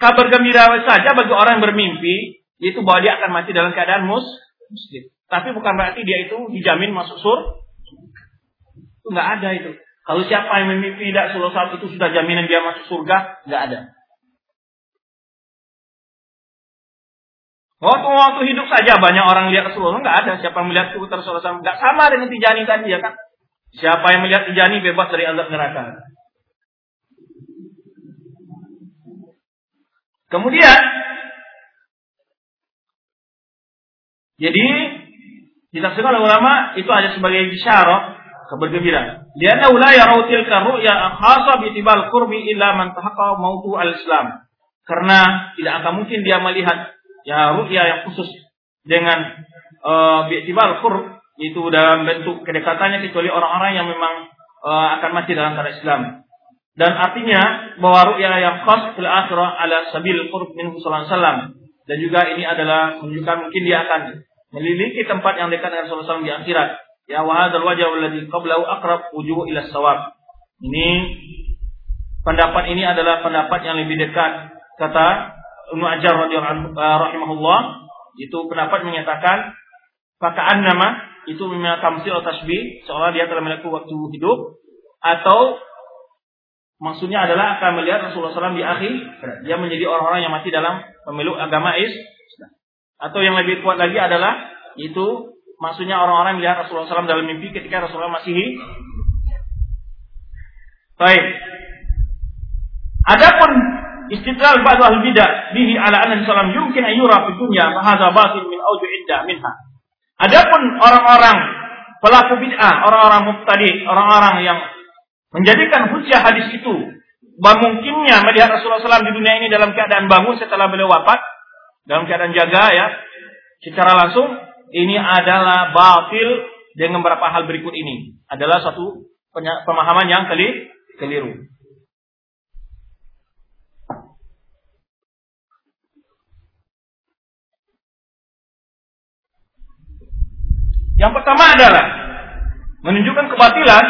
kabar gembira saja bagi orang yang bermimpi, yaitu bahwa dia akan mati dalam keadaan mus muslim. Tapi bukan berarti dia itu dijamin masuk sur. Itu nggak ada itu. Kalau siapa yang memimpi tidak Rasulullah itu sudah jaminan dia masuk surga, nggak ada. Waktu waktu hidup saja banyak orang lihat Rasulullah nggak ada siapa yang melihat tubuh Rasulullah nggak sama dengan Tijani tadi ya kan? Siapa yang melihat Tijani bebas dari azab neraka. Kemudian jadi ditafsirkan oleh ulama itu ada sebagai bisyarah kabar gembira. Lianna la yarau tilka ru'ya khassa bi tibal qurbi illa man tahaqqa mautu al-islam. Karena tidak akan mungkin dia melihat ya ru'ya yang khusus dengan uh, bi'tibar qurb itu dalam bentuk kedekatannya kecuali orang-orang yang memang uh, akan mati dalam cara Islam. Dan artinya bahwa ru'ya yang khas fil akhirah ala sabil qurb min sallallahu dan juga ini adalah menunjukkan mungkin dia akan memiliki tempat yang dekat dengan Rasulullah SAW di akhirat. Ya wa hadzal wajh alladhi qablahu aqrab wujuh ila sawab. Ini pendapat ini adalah pendapat yang lebih dekat kata Ibnu Ajar radhiyallahu uh, rahimahullah itu pendapat menyatakan pakaan nama itu memang tamsil atau tasbih seolah dia telah melakukan waktu hidup atau maksudnya adalah akan melihat Rasulullah SAW di akhir dia menjadi orang-orang yang mati dalam memeluk agama Islam. Atau yang lebih kuat lagi adalah itu maksudnya orang-orang melihat Rasulullah SAW dalam mimpi ketika Rasulullah masih Baik. Adapun istidlal ba'du ahli bidah bihi ala anna sallam yumkin an yura fi dunya fa hadza batil min awju idda minha. Adapun orang-orang pelaku bid'ah, orang-orang mubtadi, orang-orang yang menjadikan hujah hadis itu bahwa mungkinnya melihat Rasulullah SAW di dunia ini dalam keadaan bangun setelah beliau wafat, dalam keadaan jaga ya, secara langsung ini adalah batil dengan beberapa hal berikut ini. Adalah satu pemahaman yang keliru. Yang pertama adalah menunjukkan kebatilan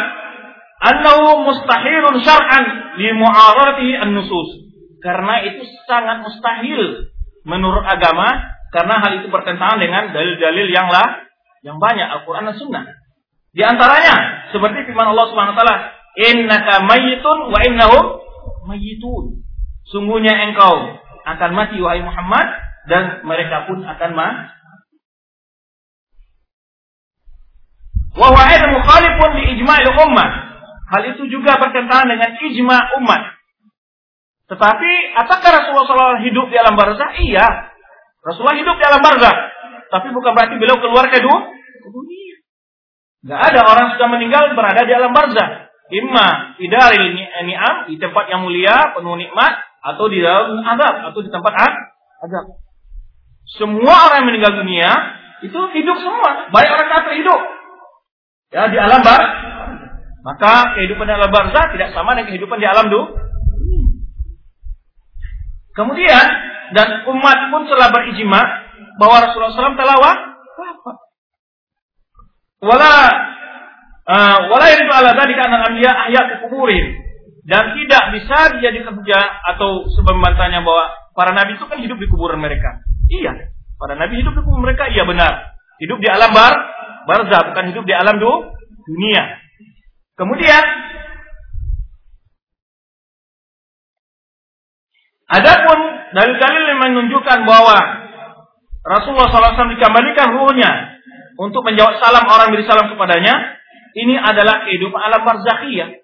annahu mustahilun syar'an li mu'aradatihi an-nusus. Karena itu sangat mustahil menurut agama karena hal itu bertentangan dengan dalil-dalil yang lah yang banyak Al-Qur'an dan Sunnah. Di antaranya seperti firman Allah Subhanahu wa taala, "Innaka mayyitun wa innahum mayyitun." Sungguhnya engkau akan mati wahai Muhammad dan mereka pun akan mati Wa huwa mukhalifun li ijma'il ummah. Hal itu juga bertentangan dengan ijma' umat. Tetapi apakah Rasulullah SAW hidup di alam barzah? Iya. Rasulullah hidup di alam barzah. Tapi bukan berarti beliau keluar ke dunia. Gak ada orang sudah meninggal berada di alam barzah. Imma idaril ni'am di tempat yang mulia penuh nikmat atau di dalam azab atau di tempat azab. Semua orang yang meninggal dunia itu hidup semua, baik orang kafir hidup, Ya, di alam bar. Maka kehidupan di alam barzah tidak sama dengan kehidupan di alam dunia. Kemudian dan umat pun telah berijma bahwa Rasulullah SAW telah wafat. Wala uh, wala itu ala dzalika anna anbiya ahya kuburin dan tidak bisa dijadikan hujah atau sebab membantahnya bahwa para nabi itu kan hidup di kuburan mereka. Iya, para nabi hidup di kuburan mereka, iya benar. Hidup di alam bar barzah, bukan hidup di alam dunia. Kemudian Adapun dalil-dalil yang menunjukkan bahwa Rasulullah SAW dikembalikan ruhnya untuk menjawab salam orang beri salam kepadanya, ini adalah kehidupan alam barzakhiyah.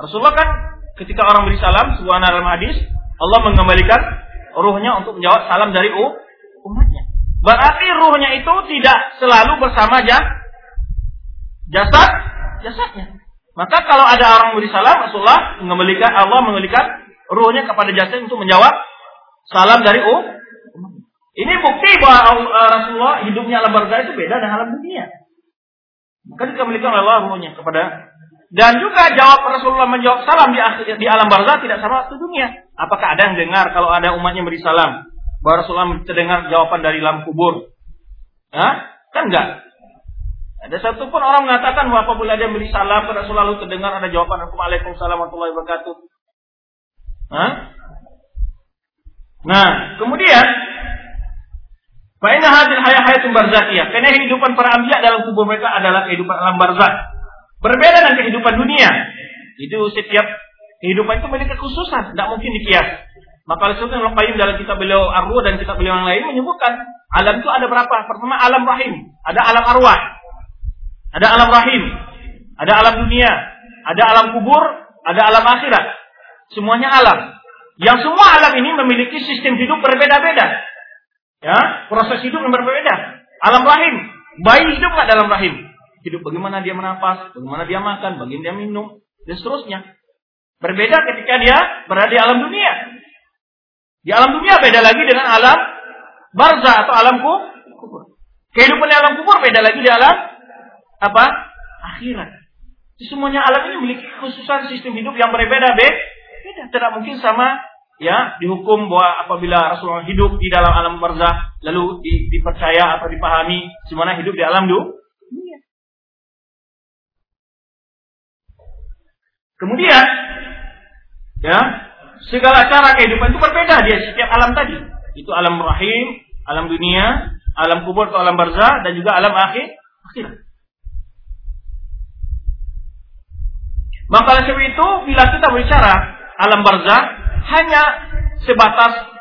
Rasulullah kan ketika orang beri salam, sebuah dalam hadis, Allah mengembalikan ruhnya untuk menjawab salam dari umatnya. Berarti ruhnya itu tidak selalu bersama jasad jasadnya. Maka kalau ada orang beri salam, Rasulullah mengembalikan Allah mengembalikan ruhnya kepada jasad untuk menjawab salam dari oh. Ini bukti bahwa eh, Rasulullah hidupnya alam barzah itu beda dengan alam dunia. Maka dikembalikan oleh Allah ruhnya kepada dan juga jawab Rasulullah menjawab salam di, alam barzah tidak sama waktu dunia. Apakah ada yang dengar kalau ada umatnya beri salam? bahwa Rasulullah terdengar jawaban dari dalam kubur. Hah? Kan enggak? Ada satu pun orang mengatakan bahwa apabila dia beri salam Rasulullah lalu terdengar ada jawaban Waalaikumsalam warahmatullahi wabarakatuh. Hah? Nah, kemudian Fa'inna hadil hayat hayatun barzakiyah. Karena kehidupan para ambiya dalam kubur mereka adalah kehidupan alam barzak. Berbeda dengan kehidupan dunia. Itu setiap kehidupan itu memiliki kekhususan. Tidak mungkin dikias. Maka Rasulullah Ibnu Qayyim dalam kitab beliau Ar-Ruh dan kitab beliau yang lain menyebutkan alam itu ada berapa? Pertama alam rahim, ada alam arwah, ada alam rahim, ada alam dunia, ada alam kubur, ada alam akhirat. Semuanya alam. Yang semua alam ini memiliki sistem hidup berbeda-beda. Ya, proses hidup yang berbeda. Alam rahim, bayi hidup nggak dalam rahim? Hidup bagaimana dia menafas, bagaimana dia makan, bagaimana dia minum, dan seterusnya. Berbeda ketika dia berada di alam dunia. Di alam dunia beda lagi dengan alam barzah atau alam kubur. Kehidupan di alam kubur beda lagi di alam apa? Akhirat. Semuanya alam ini memiliki khususan sistem hidup yang berbeda beda. Tidak mungkin sama ya dihukum bahwa apabila Rasulullah hidup di dalam alam barzah lalu di, dipercaya atau dipahami semuanya hidup di alam dunia. Kemudian ya segala cara kehidupan itu berbeda dia setiap alam tadi. Itu alam rahim, alam dunia, alam kubur atau alam barzah dan juga alam akhir akhirat. Maka oleh sebab itu bila kita berbicara alam barzah hanya sebatas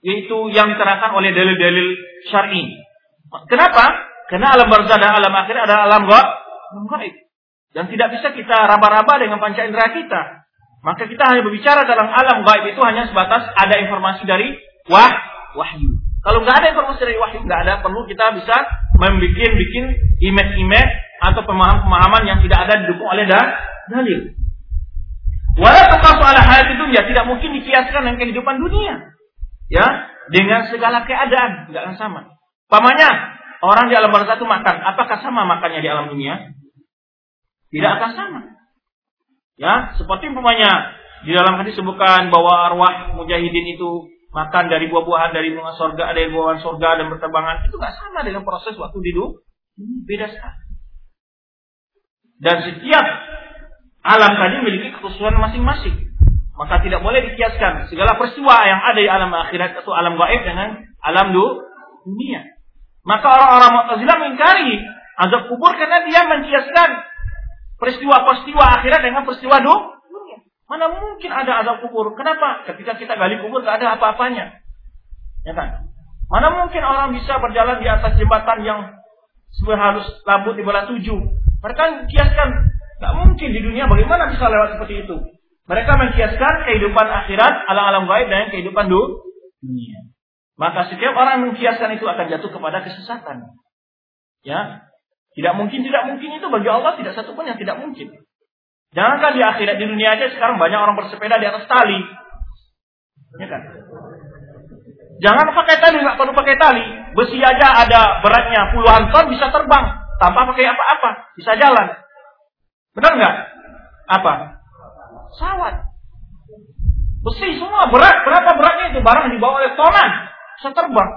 yaitu yang diterangkan oleh dalil-dalil syar'i. Kenapa? Karena alam barzah dan alam akhir adalah alam gaib. Dan tidak bisa kita raba-raba dengan panca indera kita. Maka kita hanya berbicara dalam alam gaib itu hanya sebatas ada informasi dari wah wahyu. Kalau nggak ada informasi dari wahyu, nggak ada perlu kita bisa membuat bikin image-image atau pemahaman-pemahaman yang tidak ada didukung oleh dalil. Walau tukasu ala hayat dunia tidak mungkin dikiaskan dengan kehidupan dunia. Ya, dengan segala keadaan nggak akan sama. Pamanya orang di alam barzah itu makan, apakah sama makannya di alam dunia? Tidak akan sama. Ya, seperti umpamanya di dalam hadis sebutkan bahwa arwah mujahidin itu makan dari buah-buahan dari bunga sorga, ada yang buah-buahan sorga dan berterbangan. Itu nggak sama dengan proses waktu hidup. Beda sekali. Dan setiap alam tadi memiliki kekhususan masing-masing. Maka tidak boleh dikiaskan segala peristiwa yang ada di alam akhirat atau alam gaib dengan alam dunia. Maka orang-orang Mu'tazilah mengingkari azab kubur karena dia mengkiaskan peristiwa-peristiwa akhirat dengan peristiwa dunia. Mana mungkin ada azab kubur? Kenapa? Ketika kita gali kubur tidak ada apa-apanya. Ya kan? Mana mungkin orang bisa berjalan di atas jembatan yang harus rambut di belah tujuh? Mereka kiaskan, nggak mungkin di dunia bagaimana bisa lewat seperti itu. Mereka mengkiaskan kehidupan akhirat, alam-alam gaib dan kehidupan dunia. Maka setiap orang mengkiaskan itu akan jatuh kepada kesesatan. Ya, tidak mungkin, tidak mungkin itu bagi Allah tidak satu pun yang tidak mungkin. Jangankan di akhirat di dunia aja sekarang banyak orang bersepeda di atas tali. Ya kan? Jangan pakai tali, nggak perlu pakai tali. Besi aja ada beratnya puluhan ton bisa terbang tanpa pakai apa-apa, bisa jalan. Benar nggak? Apa? pesawat. Besi semua berat. Berapa beratnya itu? Barang yang dibawa oleh tonan. Bisa terbang.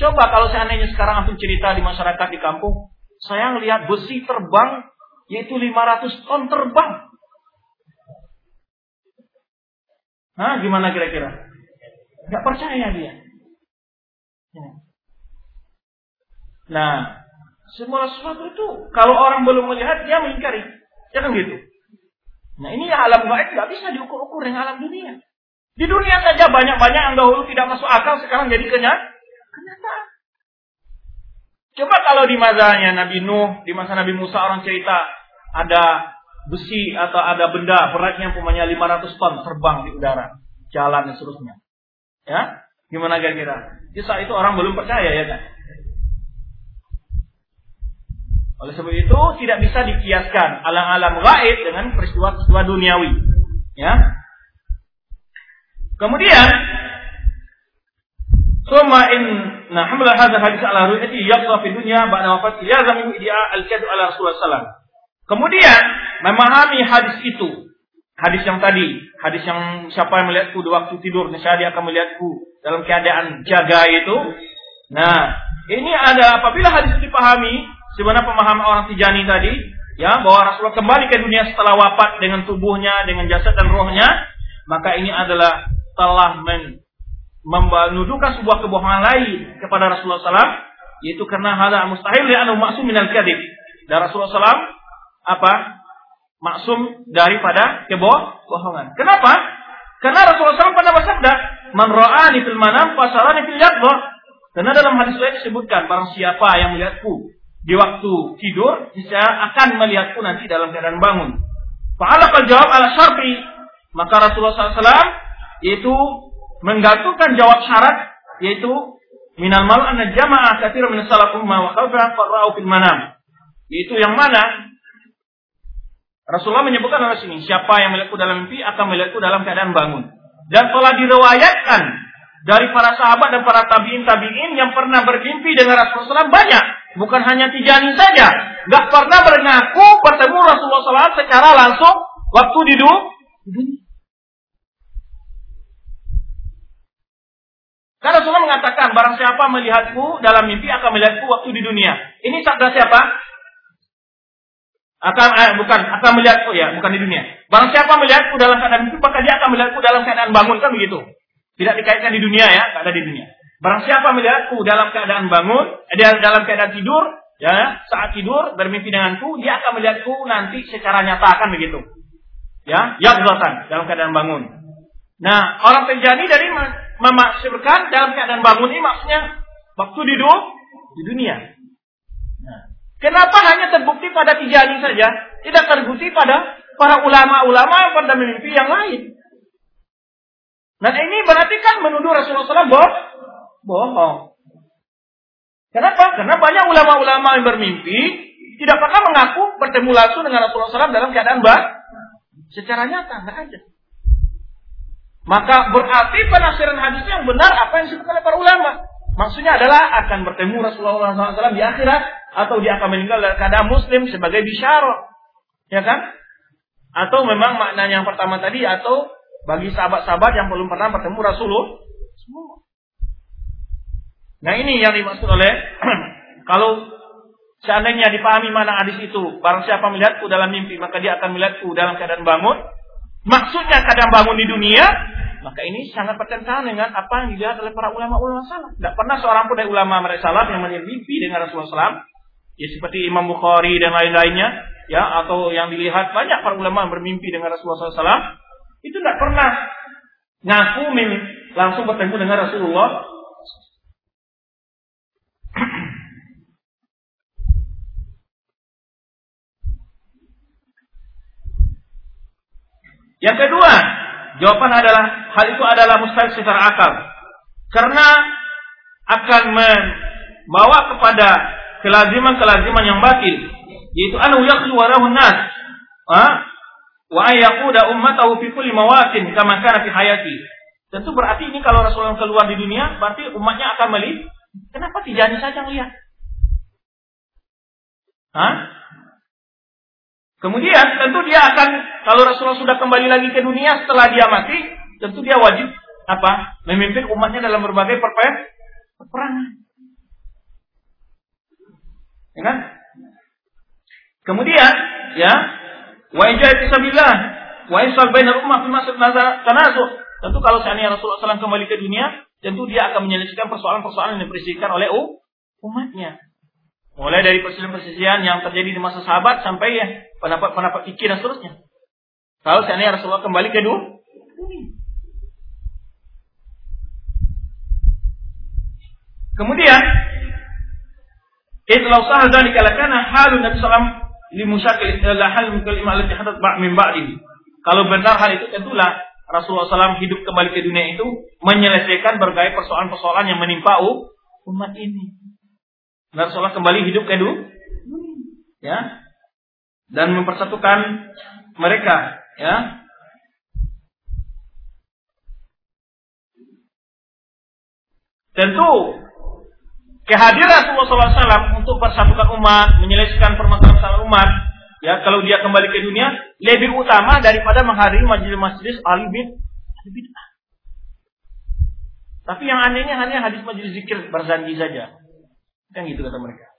Coba kalau seandainya sekarang aku cerita di masyarakat di kampung. Saya ngelihat besi terbang. Yaitu 500 ton terbang. Nah, gimana kira-kira? Gak percaya dia. Ya. Nah, semua sesuatu itu kalau orang belum melihat dia mengingkari. Jangan gitu. Nah ini ya alam gaib nggak bisa diukur-ukur dengan alam dunia. Di dunia saja banyak-banyak yang dahulu tidak masuk akal sekarang jadi kenyataan. Coba kalau di masanya Nabi Nuh, di masa Nabi Musa orang cerita ada besi atau ada benda beratnya umpamanya 500 ton terbang di udara, jalan dan seterusnya. Ya, gimana kira-kira? Di saat itu orang belum percaya ya kan? Oleh sebab itu tidak bisa dikiaskan alam-alam gaib dengan peristiwa-peristiwa duniawi. Ya. Kemudian Suma in nah hamla hadis ala ru'yati yaqra fi dunya ba'da wafat yazam min idea al-kadhib ala Rasulullah sallam. Kemudian memahami hadis itu, hadis yang tadi, hadis yang siapa yang melihatku di waktu tidur, niscaya dia akan melihatku dalam keadaan jaga itu. Nah, ini ada apabila hadis dipahami, Sebenarnya pemahaman orang Tijani tadi, ya bahwa Rasulullah kembali ke dunia setelah wafat dengan tubuhnya, dengan jasad dan rohnya, maka ini adalah telah men menuduhkan sebuah kebohongan lain kepada Rasulullah SAW, yaitu karena hal mustahil ya anu maksum minal kadib. Dan Rasulullah SAW apa? Maksum daripada kebohongan. Kenapa? Karena Rasulullah SAW pernah bersabda, "Man ra'ani fil manam fasarani fil yaqdha." Karena dalam hadis lain disebutkan, barang siapa yang melihatku di waktu tidur bisa akan melihatku nanti dalam keadaan bangun. Fa'ala jawab ala syarfi. Maka Rasulullah SAW itu menggantungkan jawab syarat yaitu minal mal anna jamaah kathir min salakum ma wa khawfa fil manam. Itu yang mana Rasulullah menyebutkan dalam sini, siapa yang melihatku dalam mimpi akan melihatku dalam keadaan bangun. Dan telah diriwayatkan dari para sahabat dan para tabiin tabiin yang pernah bermimpi dengan Rasulullah SAW banyak. Bukan hanya Tijani saja. Gak pernah mengaku bertemu Rasulullah SAW secara langsung waktu di dunia. Karena Rasulullah mengatakan, barang siapa melihatku dalam mimpi akan melihatku waktu di dunia. Ini sabda siapa? Akan eh, bukan akan melihatku ya, bukan di dunia. Barang siapa melihatku dalam keadaan mimpi, maka dia akan melihatku dalam keadaan bangun kan begitu. Tidak dikaitkan di dunia ya, tidak ada di dunia. Barang siapa melihatku dalam keadaan bangun, eh, dalam keadaan tidur, ya, saat tidur bermimpi denganku, dia akan melihatku nanti secara nyata akan begitu. Ya, yakzatan dalam keadaan bangun. Nah, orang terjadi dari memaksirkan dalam keadaan bangun ini maksudnya waktu di, di dunia. Nah, kenapa hanya terbukti pada Tijani saja? Tidak terbukti pada para ulama-ulama pada mimpi yang lain. Nah ini berarti kan menuduh Rasulullah SAW boh, bohong. Kenapa? Karena banyak ulama-ulama yang bermimpi tidak pernah mengaku bertemu langsung dengan Rasulullah SAW dalam keadaan bah, secara nyata, nggak ada. Maka berarti penafsiran hadis yang benar apa yang disebutkan oleh para ulama. Maksudnya adalah akan bertemu Rasulullah SAW di akhirat atau dia akan meninggal dalam keadaan muslim sebagai bisyarah. Ya kan? Atau memang maknanya yang pertama tadi atau bagi sahabat-sahabat yang belum pernah bertemu Rasulullah semua. Nah ini yang dimaksud oleh kalau seandainya dipahami mana hadis itu, barang siapa melihatku dalam mimpi maka dia akan melihatku dalam keadaan bangun. Maksudnya keadaan bangun di dunia, maka ini sangat bertentangan dengan apa yang dilihat oleh para ulama-ulama salaf. Tidak pernah seorang pun dari ulama mereka salaf yang mimpi dengan Rasulullah SAW. Ya seperti Imam Bukhari dan lain-lainnya. Ya atau yang dilihat banyak para ulama yang bermimpi dengan Rasulullah SAW. Itu tidak pernah ngaku langsung bertemu dengan Rasulullah. Yang kedua, Jawaban adalah hal itu adalah mustahil secara akal. Karena akan membawa kepada kelaziman-kelaziman yang batil, yaitu anu yakhlu warahu nas. Wa ayaquda ummatahu fi kulli mawatin kama kana fi hayati. Tentu berarti ini kalau Rasulullah keluar di dunia, berarti umatnya akan melihat. Kenapa tidak saja melihat? Hah? Kemudian tentu dia akan kalau Rasulullah sudah kembali lagi ke dunia setelah dia mati, tentu dia wajib apa? Memimpin umatnya dalam berbagai peperangan. Ya kan? Kemudian ya, wa ijaz fisabilillah wa isal bainal ummah fi masjid tanazu. Tentu kalau seandainya Rasulullah SAW kembali ke dunia, tentu dia akan menyelesaikan persoalan-persoalan yang diperisikan oleh umatnya. Mulai dari perselisihan yang terjadi di masa sahabat sampai ya pendapat-pendapat fikih dan seterusnya. Kalau seandainya Rasulullah kembali ke dunia. Kemudian, Itlau sahal dari kalakana halun Nabi Sallam limusyakil istilah hal kalimah alati hadat min ba'dihi. Kalau benar hal itu tentulah Rasulullah SAW hidup kembali ke dunia itu menyelesaikan berbagai persoalan-persoalan yang menimpa umat ini. Rasulullah kembali hidup ke dunia, ya, dan mempersatukan mereka, ya. Tentu kehadiran Rasulullah SAW untuk persatukan umat, menyelesaikan permasalahan umat, ya kalau dia kembali ke dunia lebih utama daripada menghadiri majelis-majelis ahli bid'ah. Tapi yang anehnya hanya hadis majelis zikir berzanji saja. Kan gitu kata mereka.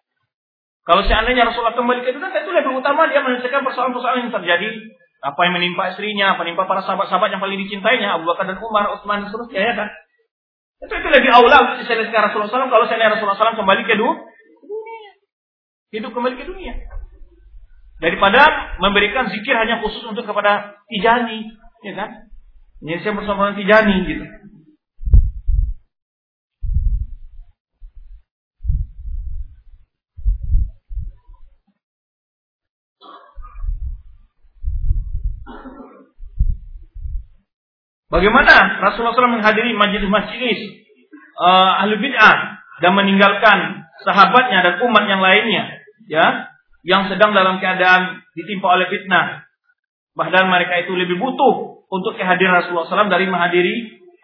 Kalau seandainya Rasulullah kembali ke dunia, itu lebih utama dia menyelesaikan persoalan-persoalan yang terjadi. Apa yang menimpa istrinya, apa menimpa para sahabat-sahabat yang paling dicintainya, Abu Bakar dan Umar, Utsman, dan seterusnya, ya kan? Itu, itu lebih aula untuk diselesaikan Rasulullah SAW kalau seandainya Rasulullah SAW kembali ke dunia. Hidup kembali ke dunia. Daripada memberikan zikir hanya khusus untuk kepada tijani, ya kan? Menyelesaikan persoalan tijani gitu. Bagaimana Rasulullah SAW menghadiri majelis-majelis uh, ahli bid'ah dan meninggalkan sahabatnya dan umat yang lainnya, ya, yang sedang dalam keadaan ditimpa oleh fitnah. Bahkan mereka itu lebih butuh untuk kehadiran Rasulullah SAW dari menghadiri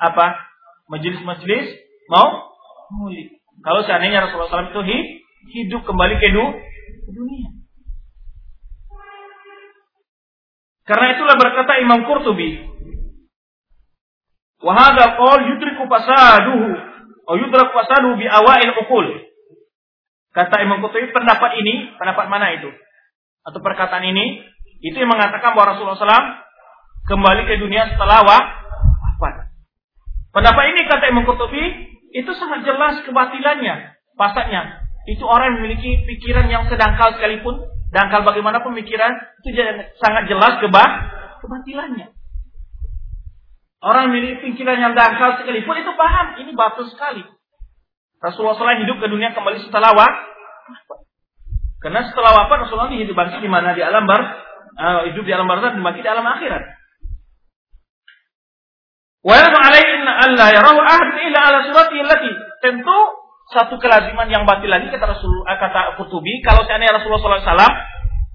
apa majelis-majelis mau. Kalau seandainya Rasulullah SAW itu hidup kembali ke dunia. Karena itulah berkata Imam Qurtubi Wahada qaul yudriku fasaduhu atau yudrak fasaduhu bi awail. Kata Imam Qurtubi pendapat ini, pendapat mana itu? Atau perkataan ini itu yang mengatakan bahwa Rasulullah SAW kembali ke dunia setelah wafat. Pendapat ini kata Imam Qurtubi itu sangat jelas kebatilannya, pasatnya. Itu orang yang memiliki pikiran yang sedangkal sekalipun, dangkal bagaimanapun pikiran itu sangat jelas kebah Kebatilannya. Orang memiliki pikiran yang dangkal sekalipun itu paham. Ini batu sekali. Rasulullah SAW hidup ke dunia kembali setelah wafat. Karena setelah wafat Rasulullah hidup bangkit di mana di alam bar, uh, hidup di alam barzah dan di alam akhirat. Wa alaihi alla yarahu ahad illa ala surati. Tentu satu kelaziman yang batil lagi kata Rasul eh, kata Qutubi kalau seandainya Rasulullah SAW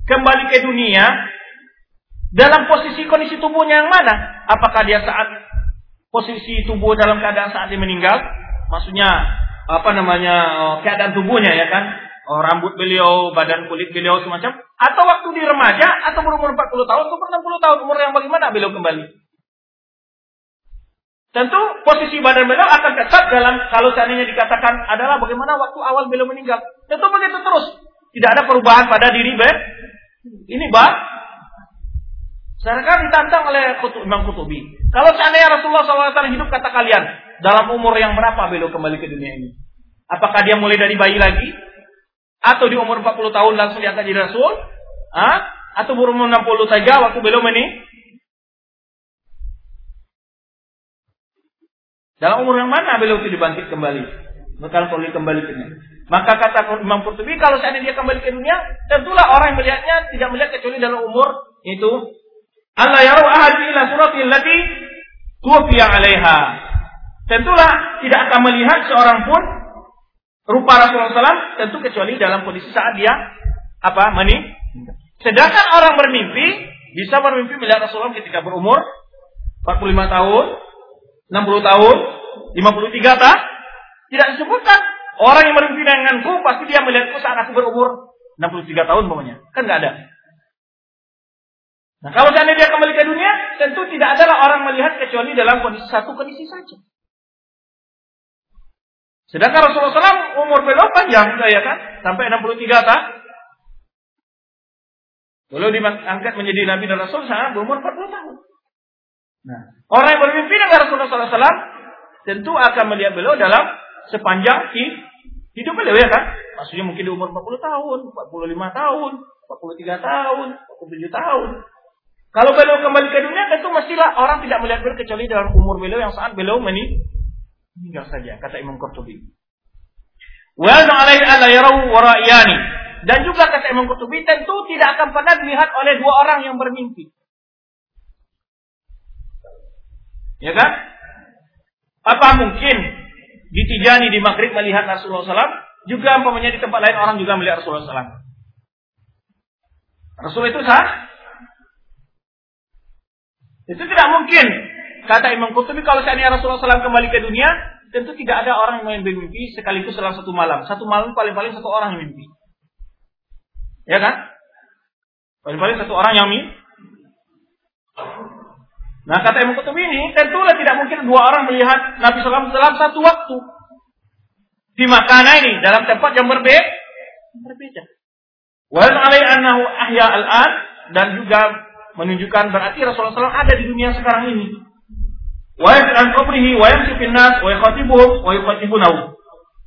kembali ke dunia dalam posisi kondisi tubuhnya yang mana? Apakah dia saat posisi tubuh dalam keadaan saat dia meninggal? Maksudnya apa namanya oh, keadaan tubuhnya ya kan? Oh, rambut beliau, badan kulit beliau semacam atau waktu di remaja atau berumur 40 tahun atau 60 tahun umur yang bagaimana beliau kembali? Tentu posisi badan beliau akan tetap dalam kalau seandainya dikatakan adalah bagaimana waktu awal beliau meninggal. Tentu begitu terus. Tidak ada perubahan pada diri beliau. Ini bah sekarang ditantang oleh Kutub, Imam Kutubi. Kalau seandainya Rasulullah SAW hidup kata kalian, dalam umur yang berapa beliau kembali ke dunia ini? Apakah dia mulai dari bayi lagi? Atau di umur 40 tahun langsung diangkat jadi Rasul? Hah? Atau berumur 60 saja waktu beliau mening? Dalam umur yang mana beliau itu dibangkit kembali? Maka perlu kembali ke dunia. Maka kata Imam Qurtubi, kalau seandainya dia kembali ke dunia, tentulah orang yang melihatnya tidak melihat kecuali dalam umur itu Allah yaru ahad ila surati allati tufiya 'alaiha. Tentulah tidak akan melihat seorang pun rupa Rasulullah SAW tentu kecuali dalam kondisi saat dia apa mani. Sedangkan orang bermimpi bisa bermimpi melihat Rasulullah ketika berumur 45 tahun, 60 tahun, 53 tak? Tidak disebutkan. Orang yang bermimpi denganku pasti dia melihatku saat aku berumur 63 tahun pokoknya. Kan nggak ada. Nah, kalau seandainya dia kembali ke dunia, tentu tidak adalah orang melihat kecuali dalam kondisi satu kondisi saja. Sedangkan Rasulullah SAW umur beliau panjang, ya kan? Sampai 63 tak? Beliau diangkat menjadi Nabi dan Rasul saat berumur 40 tahun. Nah, orang yang bermimpi dengan Rasulullah SAW tentu akan melihat beliau dalam sepanjang hidup beliau ya kan? Maksudnya mungkin di umur 40 tahun, 45 tahun, 43 tahun, 47 tahun. Kalau beliau kembali ke dunia tentu mestilah orang tidak melihat beliau kecuali dalam umur beliau yang saat beliau meninggal saja kata Imam Qurtubi. Wa. Dan juga kata Imam Qurtubi tentu tidak akan pernah dilihat oleh dua orang yang bermimpi. Ya kan? Apa mungkin di Tijani di Maghrib melihat Rasulullah SAW? Juga umpamanya di tempat lain orang juga melihat Rasulullah SAW. Rasul itu sah? Itu tidak mungkin. Kata Imam Qurtubi kalau seandainya Rasulullah SAW kembali ke dunia, tentu tidak ada orang yang bermimpi sekaligus dalam satu malam. Satu malam paling-paling satu orang yang mimpi. Ya kan? Paling-paling satu orang yang mimpi. Nah kata Imam Qurtubi ini, tentulah tidak mungkin dua orang melihat Nabi SAW dalam satu waktu. Di makanan ini, dalam tempat yang berbeda. Berbeda. Wa alai annahu ahya al-an dan juga menunjukkan berarti Rasulullah SAW ada di dunia sekarang ini. Wa qabrihi wa nas wa wa.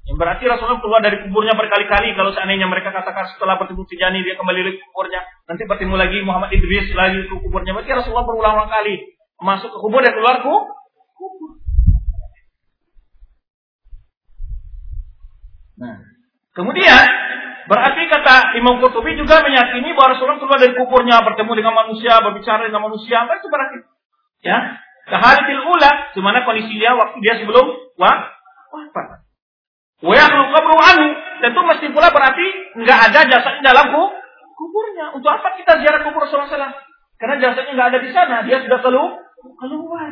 Yang berarti Rasulullah keluar dari kuburnya berkali-kali kalau seandainya mereka katakan setelah bertemu Tijani dia kembali ke kuburnya, nanti bertemu lagi Muhammad Idris lagi ke kuburnya. Berarti Rasulullah berulang-ulang kali masuk ke kubur dan keluar ke kubur. Nah, kemudian Berarti kata Imam Qurtubi juga meyakini bahwa Rasulullah keluar dari kuburnya bertemu dengan manusia, berbicara dengan manusia. Apa itu berarti? Ya. Kahalitil ula, di mana kondisi dia waktu dia sebelum wah, wafat. Wa yakhluq qabru anhu. Tentu mesti pula berarti enggak ada jasadnya dalam kuburnya. Untuk apa kita ziarah kubur Rasulullah SAW? Karena jasadnya enggak ada di sana, dia sudah keluar. keluar.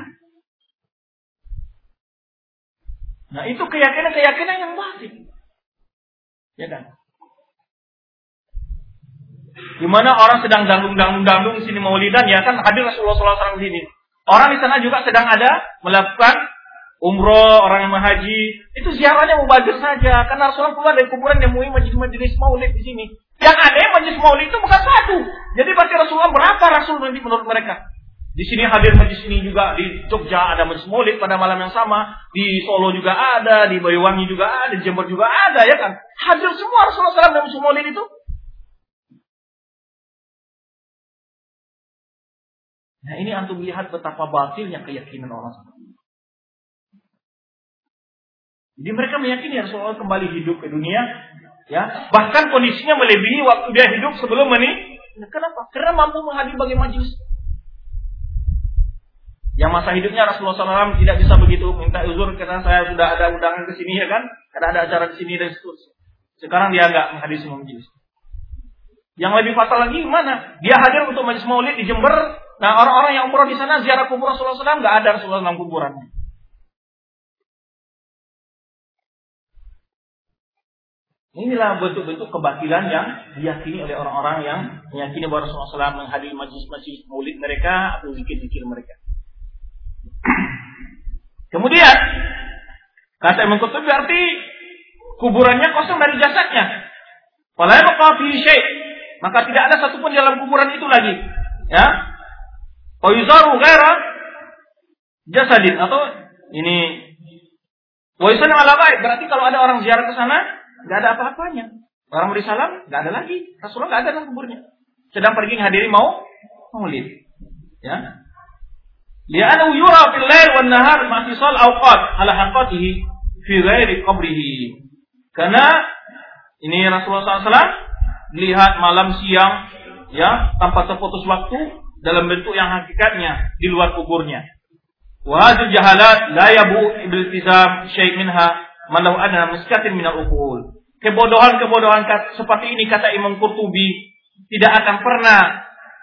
Nah, itu keyakinan-keyakinan yang batin. Ya kan? Di mana orang sedang dangdung-dangdung-dangdung di sini maulidan ya kan hadir Rasulullah SAW di sini. Orang di sana juga sedang ada melakukan umroh, orang yang menghaji. Itu ziarahnya mubazir saja. Karena Rasulullah keluar dari kuburan yang mui majelis-majelis maulid di sini. Yang ada majelis maulid itu bukan satu. Jadi berarti Rasulullah berapa Rasul nanti menurut mereka? Di sini hadir majlis ini juga di Jogja ada majlis maulid pada malam yang sama, di Solo juga ada, di Boyolali juga ada, di Jember juga ada ya kan. Hadir semua Rasulullah SAW dalam majlis maulid itu. Nah ini antum lihat betapa batilnya keyakinan orang Jadi mereka meyakini Rasulullah kembali hidup ke dunia, ya bahkan kondisinya melebihi waktu dia hidup sebelum ini. Kenapa? Karena mampu menghadiri bagi majlis. Yang masa hidupnya Rasulullah SAW tidak bisa begitu minta uzur karena saya sudah ada undangan ke sini ya kan, karena ada acara di sini dan seterusnya. Sekarang dia enggak menghadiri semua. Yang lebih fatal lagi mana? Dia hadir untuk majlis maulid di Jember. Nah orang-orang yang umroh di sana ziarah kubur Rasulullah SAW nggak ada Rasulullah dalam kuburannya. Inilah bentuk-bentuk kebatilan yang diyakini oleh orang-orang yang meyakini bahwa Rasulullah SAW menghadiri majlis-majlis maulid mereka atau zikir-zikir mereka. Kemudian kata Imam Qurtubi berarti kuburannya kosong dari jasadnya. Fala yabqa fi syai' maka tidak ada satupun dalam kuburan itu lagi. Ya. Wa yuzaru ghaira jasadin atau ini wa yusana ala baik berarti kalau ada orang ziarah ke sana nggak ada apa-apanya. Orang beri salam nggak ada lagi. Rasulullah nggak ada dalam kuburnya. Sedang pergi hadiri mau maulid. Ya. Li'annahu yura fil lail wan nahar ma'tisal awqat ala haqqatihi fi ghairi qabrihi. Karena ini Rasulullah SAW melihat malam siang ya tanpa terputus waktu dalam bentuk yang hakikatnya di luar kuburnya. Wa hadzal jahalat la yabu ibiltizam syai' minha malau ada miskatin minal uqul. Kebodohan-kebodohan seperti ini kata Imam Qurtubi tidak akan pernah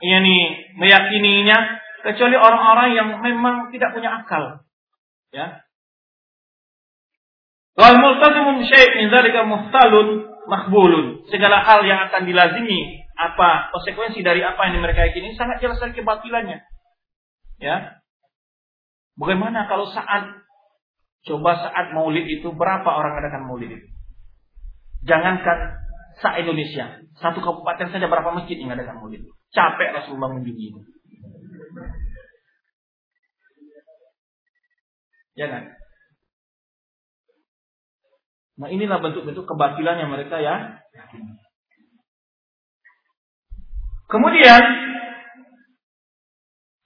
yakni meyakininya kecuali orang-orang yang memang tidak punya akal. Ya. Wal multazimu syai' min dzalika muhtalun makbulun. Segala hal yang akan dilazimi apa konsekuensi dari apa yang mereka yakini sangat jelas dari kebatilannya. Ya. Bagaimana kalau saat coba saat Maulid itu berapa orang adakan Maulid itu? Jangankan sa Indonesia, satu kabupaten saja berapa masjid yang adakan Maulid? Capek Rasulullah menjadi itu. Jangan. Nah inilah bentuk-bentuk kebatilan yang mereka ya. Kemudian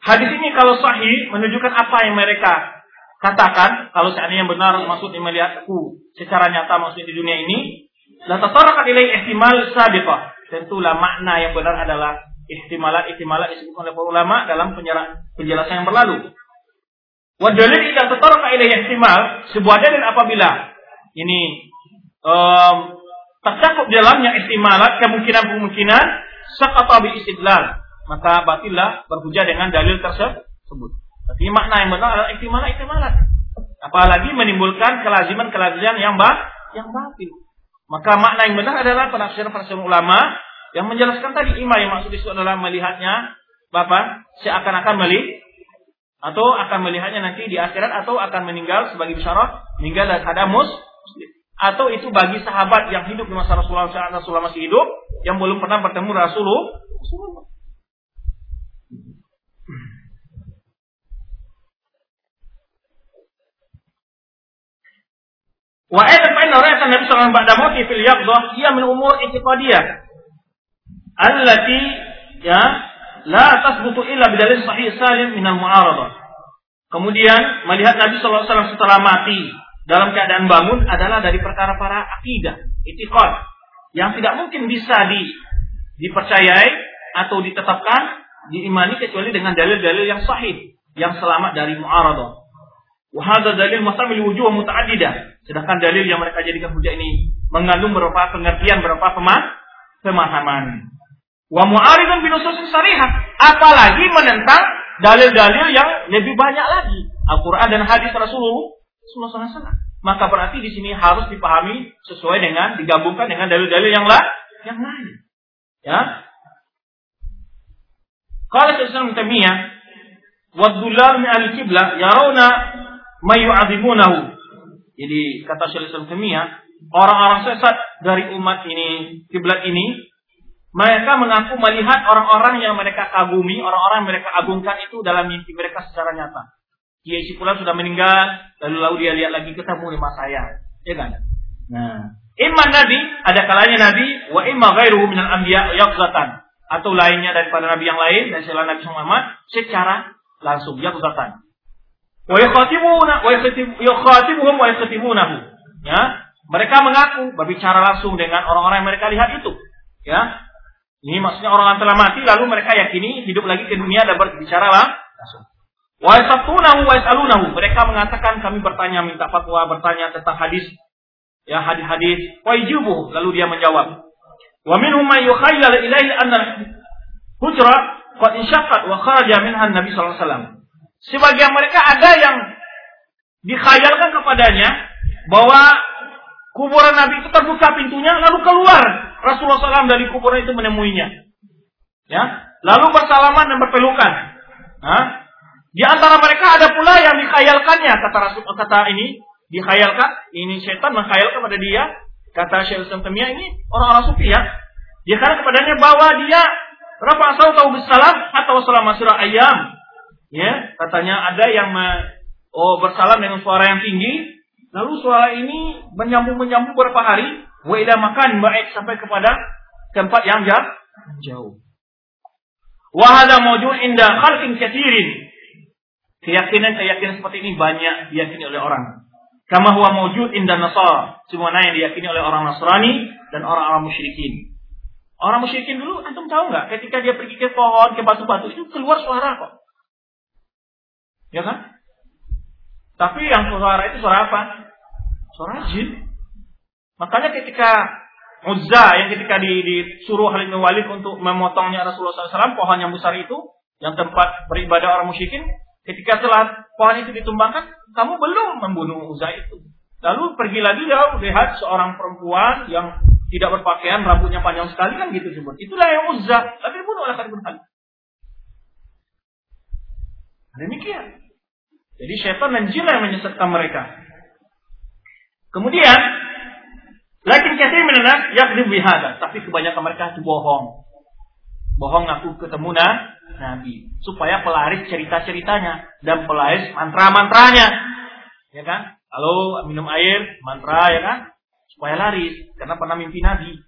hadis ini kalau sahih menunjukkan apa yang mereka katakan kalau seandainya benar maksudnya melihatku secara nyata maksudnya di dunia ini la tataraka ilai ihtimal sabiqah tentulah makna yang benar adalah ihtimalat-ihtimalat disebut oleh para ulama dalam penjelasan yang berlalu. Wa dalil idza tataraka ilaihi ihtimal, sebuah dalil apabila ini um, tercakup dalamnya ihtimalat kemungkinan-kemungkinan sakata istidlal, maka batillah berhujah dengan dalil tersebut. Tapi makna yang benar adalah ihtimalat-ihtimalat. Apalagi menimbulkan kelaziman-kelaziman yang bah yang batil. Maka makna yang benar adalah penafsiran-penafsiran ulama yang menjelaskan tadi imam yang maksud itu adalah melihatnya Bapak seakan-akan melihat atau akan melihatnya nanti di akhirat atau akan meninggal sebagai bisyarat meninggal dan ada muslim atau itu bagi sahabat yang hidup di masa Rasulullah Rasulullah masih hidup yang belum pernah bertemu Rasulullah. Wa aidan fa inna ra'aytan Nabi sallallahu alaihi wasallam ba'da fil yaqdah hiya min umur i'tiqadiyah allati ya la tasbutu illa bidalil sahih salim min al mu'aradah. Kemudian melihat Nabi sallallahu alaihi wasallam setelah mati dalam keadaan bangun adalah dari perkara para akidah, itikad yang tidak mungkin bisa di dipercayai atau ditetapkan diimani kecuali dengan dalil-dalil yang sahih yang selamat dari mu'aradah. Wahada dalil masamil wujuh muta'addidah. Sedangkan dalil yang mereka jadikan hujah ini mengandung beberapa pengertian, beberapa pemahaman wa mu'aridan bi nususin sarihah, apalagi menentang dalil-dalil yang lebih banyak lagi Al-Qur'an dan hadis Rasulullah sallallahu Maka berarti di sini harus dipahami sesuai dengan digabungkan dengan dalil-dalil yang lain, yang lain. Ya. Kalau Islam Tamiyah wa dhullal min al-qiblah yarawna ma yu'azimunahu. Jadi kata Islam Tamiyah, orang-orang sesat dari umat ini, kiblat ini mereka mengaku melihat orang-orang yang mereka kagumi, orang-orang yang mereka agungkan itu dalam mimpi mereka secara nyata. Kiai si sudah meninggal, lalu lalu dia lihat lagi ketemu lima saya, ya kan? Nah, iman nabi ada kalanya nabi, wa imma ghairuhu minal anbiya yaqzatan. atau lainnya daripada nabi yang lain dan selain Nabi Muhammad secara langsung ya berkata wa yakhatibuna wa yakhatibuhum wa yakhatibunahu ya mereka mengaku berbicara langsung dengan orang-orang yang mereka lihat itu. Ya ini maksudnya orang yang telah mati lalu mereka yakini hidup lagi ke dunia dan berbicara langsung wa yasatunahu yasalunahu mereka mengatakan kami bertanya minta fatwa bertanya tentang hadis. Ya hadis-hadis. Wa lalu dia menjawab. Wa minhum man yukhayyal ilaihi anna hujra qad insyaqqat wa Nabi sallallahu alaihi. Sebagian mereka ada yang dikhayalkan kepadanya bahwa kuburan Nabi itu terbuka pintunya lalu keluar. Rasulullah SAW dari kuburan itu menemuinya. Ya, lalu bersalaman dan berpelukan. Nah, di antara mereka ada pula yang dikhayalkannya kata Rasul kata ini dikhayalkan ini setan menghayalkan pada dia Kata Syekh Islam ini orang-orang sufi ya. Dia kata kepadanya bahwa dia Rafa asal tahu bersalam atau salam surah ayam. Ya, katanya ada yang oh bersalam dengan suara yang tinggi, lalu suara ini menyambung-menyambung beberapa hari, wa makan baik sampai kepada tempat yang jauh. Wa hadza mawjud inda khalqin katsirin. Keyakinan-keyakinan seperti ini banyak diyakini oleh orang. Kama huwa mawjud indan nasar. Semuanya yang diyakini oleh orang Nasrani dan orang-orang musyrikin. Orang musyrikin dulu, antum tahu nggak? Ketika dia pergi ke pohon, ke batu-batu, itu keluar suara kok. Ya kan? Tapi yang suara itu suara apa? Suara jin. Makanya ketika Uzza yang ketika di, disuruh Khalid bin Walid untuk memotongnya Rasulullah SAW, pohon yang besar itu, yang tempat beribadah orang musyrikin, ketika setelah pohon itu ditumbangkan, kamu belum membunuh Uzza itu. Lalu pergi lagi dia lihat seorang perempuan yang tidak berpakaian, rambutnya panjang sekali kan gitu sebut. Itulah yang Uzza, tapi dibunuh oleh Khalid bin Walid. Demikian. Jadi syaitan dan jin yang menyesatkan mereka. Kemudian, lakin kathir minan yakdzib bihada, tapi kebanyakan mereka itu bohong. Bohong aku ketemu nah, Nabi supaya pelaris cerita-ceritanya dan pelaris mantra-mantranya. Ya kan? Halo, minum air, mantra ya kan? Supaya laris karena pernah mimpi Nabi.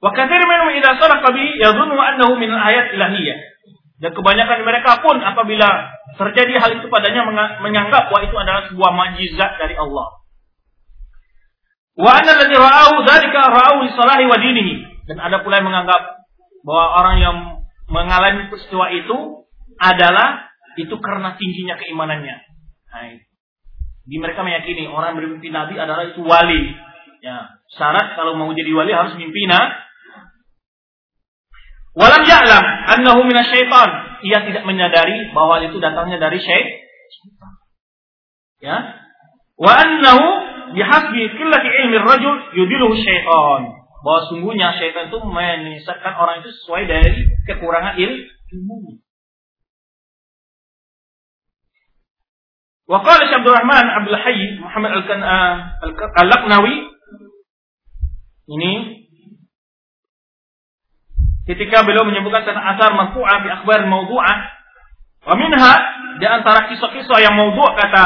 Wa katsir minhum idza saraqa bi yadhunnu annahu min ayat ilahiyah. Dan kebanyakan mereka pun apabila terjadi hal itu padanya menganggap bahwa itu adalah sebuah mukjizat dari Allah. Wa anna alladhi ra'ahu dzalika ra'ahu salahi wa dinihi. Dan ada pula yang menganggap bahwa orang yang mengalami peristiwa itu adalah itu karena tingginya keimanannya. Nah, di mereka meyakini orang bermimpi Nabi adalah itu wali. Ya, syarat kalau mau jadi wali harus mimpi Walam ya'lam annahu minasyaitan. Ia tidak menyadari bahwa itu datangnya dari syaitan. Ya. Wa annahu bihasbi qillati ilmi rajul yudiluhu syaitan. Bahwa sungguhnya syaitan itu menyesatkan orang itu sesuai dari kekurangan ilmu. Qala Abdul Rahman Abdul Hayy Muhammad Al-Laqnawi ini ketika beliau menyebutkan tentang asar marfu'ah bi akhbar mawdu'ah wa minha di antara kisah-kisah yang mawdu' kata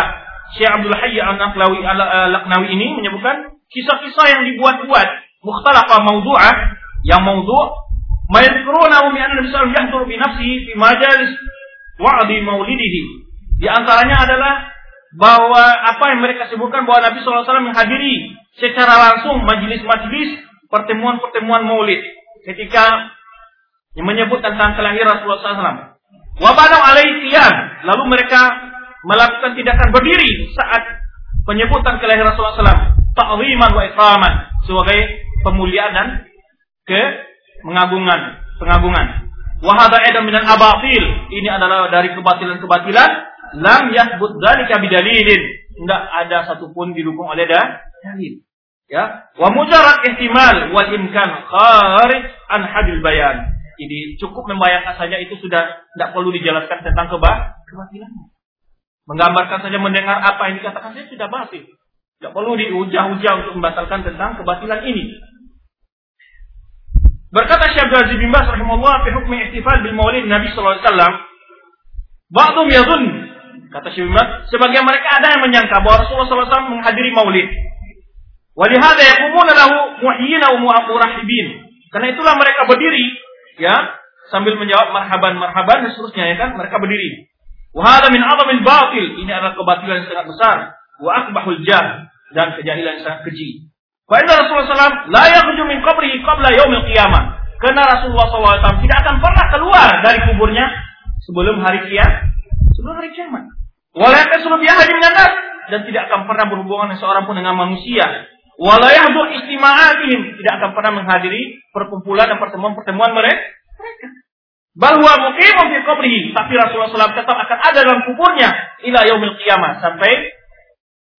Syekh Abdul Hayy Al-Naqlawi Al-Laqnawi ini menyebutkan kisah-kisah yang dibuat-buat mukhtalafah mawdu'ah yang mawdu' ma yadhkuruna min anna Nabi sallallahu wasallam bi nafsihi fi majalis wa'di maulidihi di antaranya adalah bahwa apa yang mereka sebutkan bahwa Nabi SAW menghadiri secara langsung majelis-majelis pertemuan-pertemuan maulid. Ketika yang menyebut tentang kelahiran Rasulullah SAW. Wabanu alaihi Lalu mereka melakukan tindakan berdiri saat penyebutan kelahiran Rasulullah SAW. Ta'ziman wa ikraman. Sebagai pemuliaan dan ke mengagungan, pengagungan. Wahada edam minan abatil. Ini adalah dari kebatilan-kebatilan. Lam yahbud dzalika bidalilin. Tidak ada satupun didukung oleh dalil. Ya, wa mujarrad ihtimal wal imkan kharij an hadil bayan jadi cukup membayangkan saja itu sudah tidak perlu dijelaskan tentang keba kebatilan. Menggambarkan saja mendengar apa yang dikatakan saya sudah batil. Tidak perlu diujah-ujah untuk membatalkan tentang kebatilan ini. Berkata Syekh Abdul bin Bas rahimahullah fi hukmi ihtifal bil maulid Nabi sallallahu alaihi wasallam. Ba'dhum yadhun kata Syekh bin sebagian mereka ada yang menyangka bahwa Rasulullah sallallahu alaihi wasallam menghadiri maulid. Walihada yaqumuna lahu muhyina wa murahibin. Karena itulah mereka berdiri ya sambil menjawab marhaban marhaban dan seterusnya ya kan mereka berdiri. Wa hadha min 'azamil batil. Ini adalah kebatilan yang sangat besar. Wa akbahul jah dan kejahilan yang sangat keji. Fa inna Rasulullah SAW la yakhruju min qabrihi qabla yaumil qiyamah. Karena Rasulullah SAW tidak akan pernah keluar dari kuburnya sebelum hari kiamat. Sebelum hari kiamat. Wala yakasulu bi ahadin dan tidak akan pernah berhubungan seorang pun dengan manusia. Wala yahdu istima'atihim tidak akan pernah menghadiri perkumpulan dan pertemuan-pertemuan mereka. Bahwa muqimun fi qabrihi, tapi Rasulullah SAW tetap akan ada dalam kuburnya ila yaumil qiyamah sampai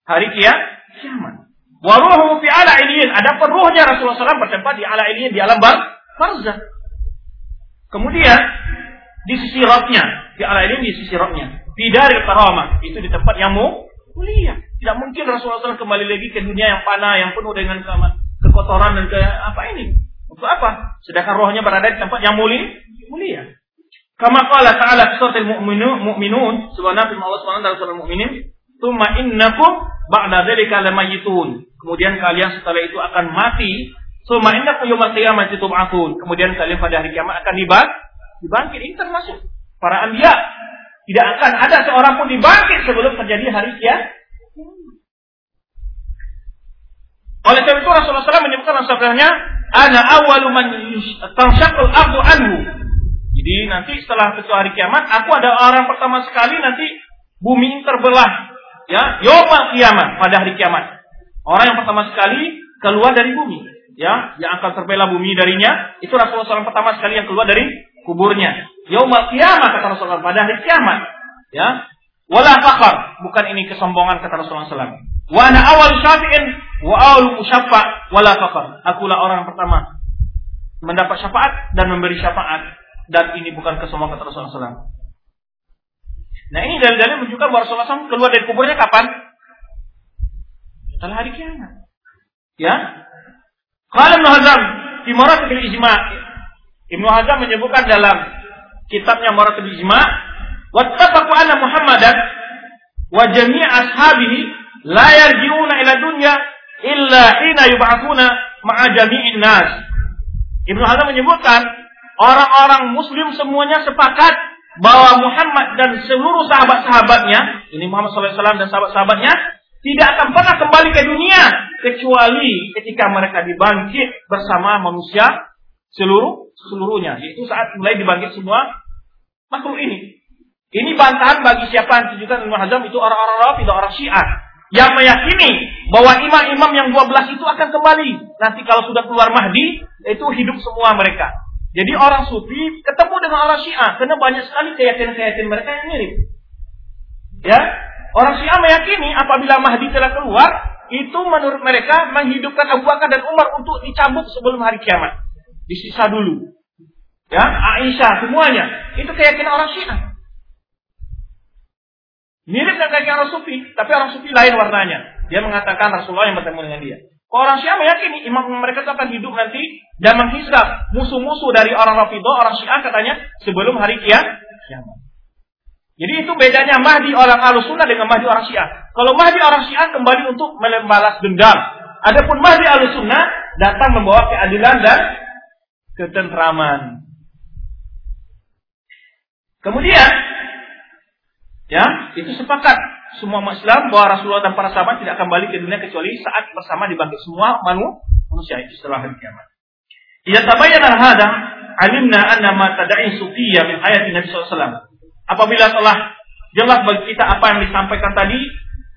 hari kiamat. Waruhu fi ala iliyin. Ada ruhnya Rasulullah SAW bertempat di ala iliyin di alam bar barzah. Kemudian di sisi rohnya, di ala iliyin di sisi rohnya. Di dari karamah itu di tempat yang mulia. Tidak mungkin Rasulullah SAW kembali lagi ke dunia yang panah, yang penuh dengan kekotoran dan ke apa ini. Untuk apa? Sedangkan rohnya berada di tempat yang mulia. mulia. Kama qala ta'ala fi suratul mu'minun, mu'minun subhanahu Allah subhanahu dalam surah Mu'minin, "Tsumma innakum ba'da dzalika lamayitun." Kemudian kalian setelah itu akan mati. Suma inna yaumil qiyamati tub'atsun. Kemudian kalian pada hari kiamat akan dibangkit. Dibangkit ini termasuk para anbiya. Tidak akan ada seorang pun dibangkit sebelum terjadi hari kiamat. Oleh sebab itu Rasulullah SAW menyebutkan sabdanya, "Ana awwalu man tanshaqqal ardu anhu." Jadi nanti setelah hari kiamat, aku ada orang pertama sekali nanti bumi terbelah. Ya, yomal kiamat pada hari kiamat. Orang yang pertama sekali keluar dari bumi, ya, yang akan terbela bumi darinya, itu Rasulullah SAW pertama sekali yang keluar dari kuburnya. Yaumal kiamat kata Rasulullah pada hari kiamat, ya. Wala fakar, bukan ini kesombongan kata Rasulullah SAW. Wa ana awal syafi'in wa awal musyaffa wala fakar. Akulah orang pertama mendapat syafaat dan memberi syafaat dan ini bukan kesombongan kata Rasulullah SAW. Nah ini dalil-dalil menunjukkan bahwa Rasulullah SAW keluar dari kuburnya kapan? setelah hari kiamat. Ya. Kalau Ibnu Hazm di Maratibul Ijma' Ibnu Hazm menyebutkan dalam kitabnya Maratibul Ijma' wattafaqu anna Muhammadan wa jami' ashabihi la yarji'una ila dunya illa hina yub'atsuna ma'a jami'in nas. Ibnu Hazm menyebutkan orang-orang muslim semuanya sepakat bahwa Muhammad dan seluruh sahabat-sahabatnya, ini Muhammad SAW dan sahabat-sahabatnya, tidak akan pernah kembali ke dunia kecuali ketika mereka dibangkit bersama manusia seluruh seluruhnya. Yaitu saat mulai dibangkit semua makhluk ini. Ini bantahan bagi siapa yang tunjukkan Ibnu Hazm itu orang-orang Rafidah orang Syiah. Yang meyakini bahwa imam-imam yang 12 itu akan kembali. Nanti kalau sudah keluar Mahdi itu hidup semua mereka. Jadi orang sufi ketemu dengan orang Syiah karena banyak sekali keyakinan-keyakinan mereka yang mirip. Ya? Orang Syiah meyakini apabila Mahdi telah keluar, itu menurut mereka menghidupkan Abu Bakar dan Umar untuk dicambuk sebelum hari kiamat. Disisa dulu. Ya, Aisyah semuanya. Itu keyakinan orang Syiah. Mirip dengan keyakinan orang Sufi, tapi orang Sufi lain warnanya. Dia mengatakan Rasulullah yang bertemu dengan dia. Orang Syiah meyakini imam mereka itu akan hidup nanti dan menghisap musuh-musuh dari orang Rafidah, orang Syiah katanya sebelum hari kiamat. Jadi itu bedanya Mahdi orang Ahlussunnah dengan Mahdi orang Syiah. Kalau Mahdi orang Syiah kembali untuk membalas dendam. Adapun Mahdi Ahlussunnah datang membawa keadilan dan ketentraman. Kemudian ya, itu sepakat semua umat Islam bahwa Rasulullah dan para sahabat tidak akan balik ke dunia kecuali saat bersama dibangkit semua manusia itu setelah hari kiamat. Ia tabayyana hada alimna anna ma tada'i sufiyya min ayati Nabi sallallahu Apabila telah jelas bagi kita apa yang disampaikan tadi,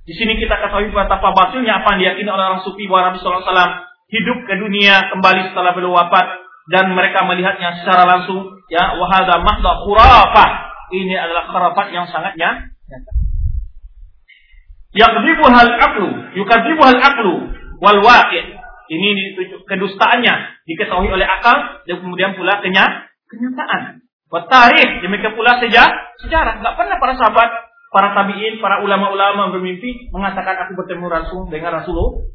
di sini kita ketahui betapa batilnya apa yang diyakini oleh orang sufi bahwa Nabi Wasallam hidup ke dunia kembali setelah beliau wafat dan mereka melihatnya secara langsung. Ya, wahada mahda khurafah. Ini adalah khurafat yang sangat nyata. Yakdzibu hal aklu, yukadzibu hal aklu wal waqi'. Ini kedustaannya diketahui oleh akal dan kemudian pula kenyataan. Tarikh, demikian pula sejarah, sejarah. Nggak pernah para sahabat, para tabiin, para ulama-ulama bermimpi mengatakan aku bertemu langsung dengan Rasulullah,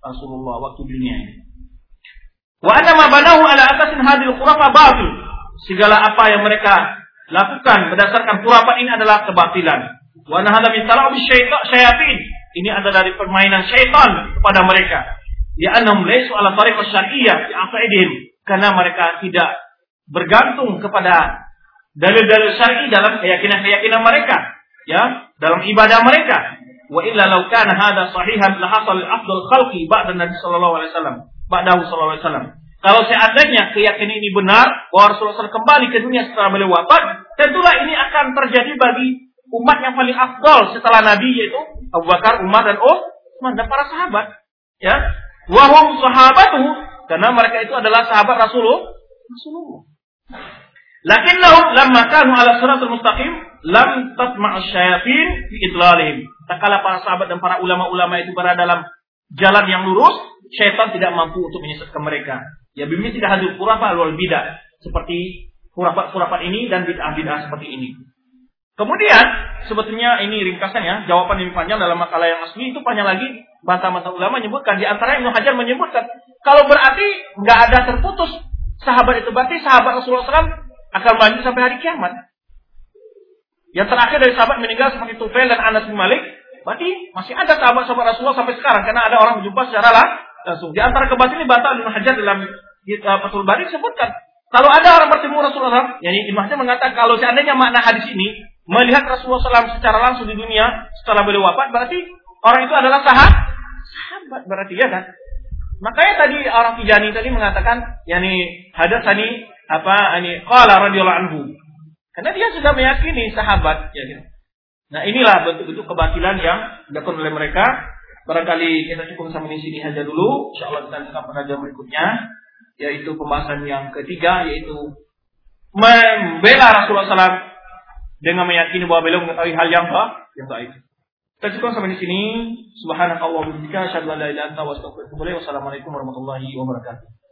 Rasulullah waktu dunia ini. Wa anna ma banahu ala atasin hadil khurafa batil. Segala apa yang mereka lakukan berdasarkan khurafat ini adalah kebatilan. Wa nahada min tala'ub syayatin. Ini adalah dari permainan syaitan kepada mereka. Ya annahum laysu ala tariqah syar'iyyah fi aqaidihim karena mereka tidak bergantung kepada dalil-dalil syar'i dalam keyakinan-keyakinan mereka, ya, dalam ibadah mereka. Wa illa law kana hadha sahihan la hasal afdal khalqi ba'da Nabi sallallahu alaihi wasallam, ba'dahu sallallahu alaihi wasallam. Kalau seandainya keyakinan ini benar bahwa Rasulullah SAW kembali ke dunia setelah beliau wafat, tentulah ini akan terjadi bagi umat yang paling afdal setelah Nabi yaitu Abu Bakar, Umar dan Utsman dan para sahabat. Ya, wahum sahabatu karena mereka itu adalah sahabat Rasulullah. Rasulullah. Lakinnahum lamma kanu ala siratul mustaqim lam tatma'u syayatin fi idlalihim. Tak para sahabat dan para ulama-ulama itu berada dalam jalan yang lurus, syaitan tidak mampu untuk menyesatkan mereka. Ya bimi tidak hadir kurafat wal bidah seperti kurafat-kurafat ini dan bid'ah-bid'ah seperti ini. Kemudian sebetulnya ini ringkasan ya, jawaban yang panjang dalam makalah yang asli itu panjang lagi. Bantah-bantah ulama menyebutkan di antara Ibnu Hajar menyebutkan kalau berarti nggak ada terputus sahabat itu berarti sahabat Rasulullah SAW akan lanjut sampai hari kiamat. Yang terakhir dari sahabat meninggal seperti Tufail dan Anas bin Malik, berarti masih ada sahabat-sahabat Rasulullah sampai sekarang karena ada orang berjumpa secara langsung. Di antara kebatilan ini bantah Ibnu Hajar dalam uh, Fathul Bari sebutkan kalau ada orang bertemu Rasulullah SAW, yani Ibnu Hajar mengatakan kalau seandainya makna hadis ini melihat Rasulullah SAW secara langsung di dunia setelah beliau wafat, berarti orang itu adalah sahabat, sahabat berarti ya kan? Makanya tadi orang Tijani tadi mengatakan, yani hadas tadi apa ini qala radhiyallahu anhu. Karena dia sudah meyakini sahabat ya gitu. Nah, inilah bentuk-bentuk kebatilan yang dilakukan oleh mereka. Barangkali kita cukup sampai di sini saja dulu. Insyaallah kita lanjutkan pada jam berikutnya yaitu pembahasan yang ketiga yaitu membela Rasulullah SAW dengan meyakini bahwa beliau mengetahui hal yang yang baik. Kita cukup sampai di sini. Subhanakallah wa. Wassalamualaikum warahmatullahi wabarakatuh.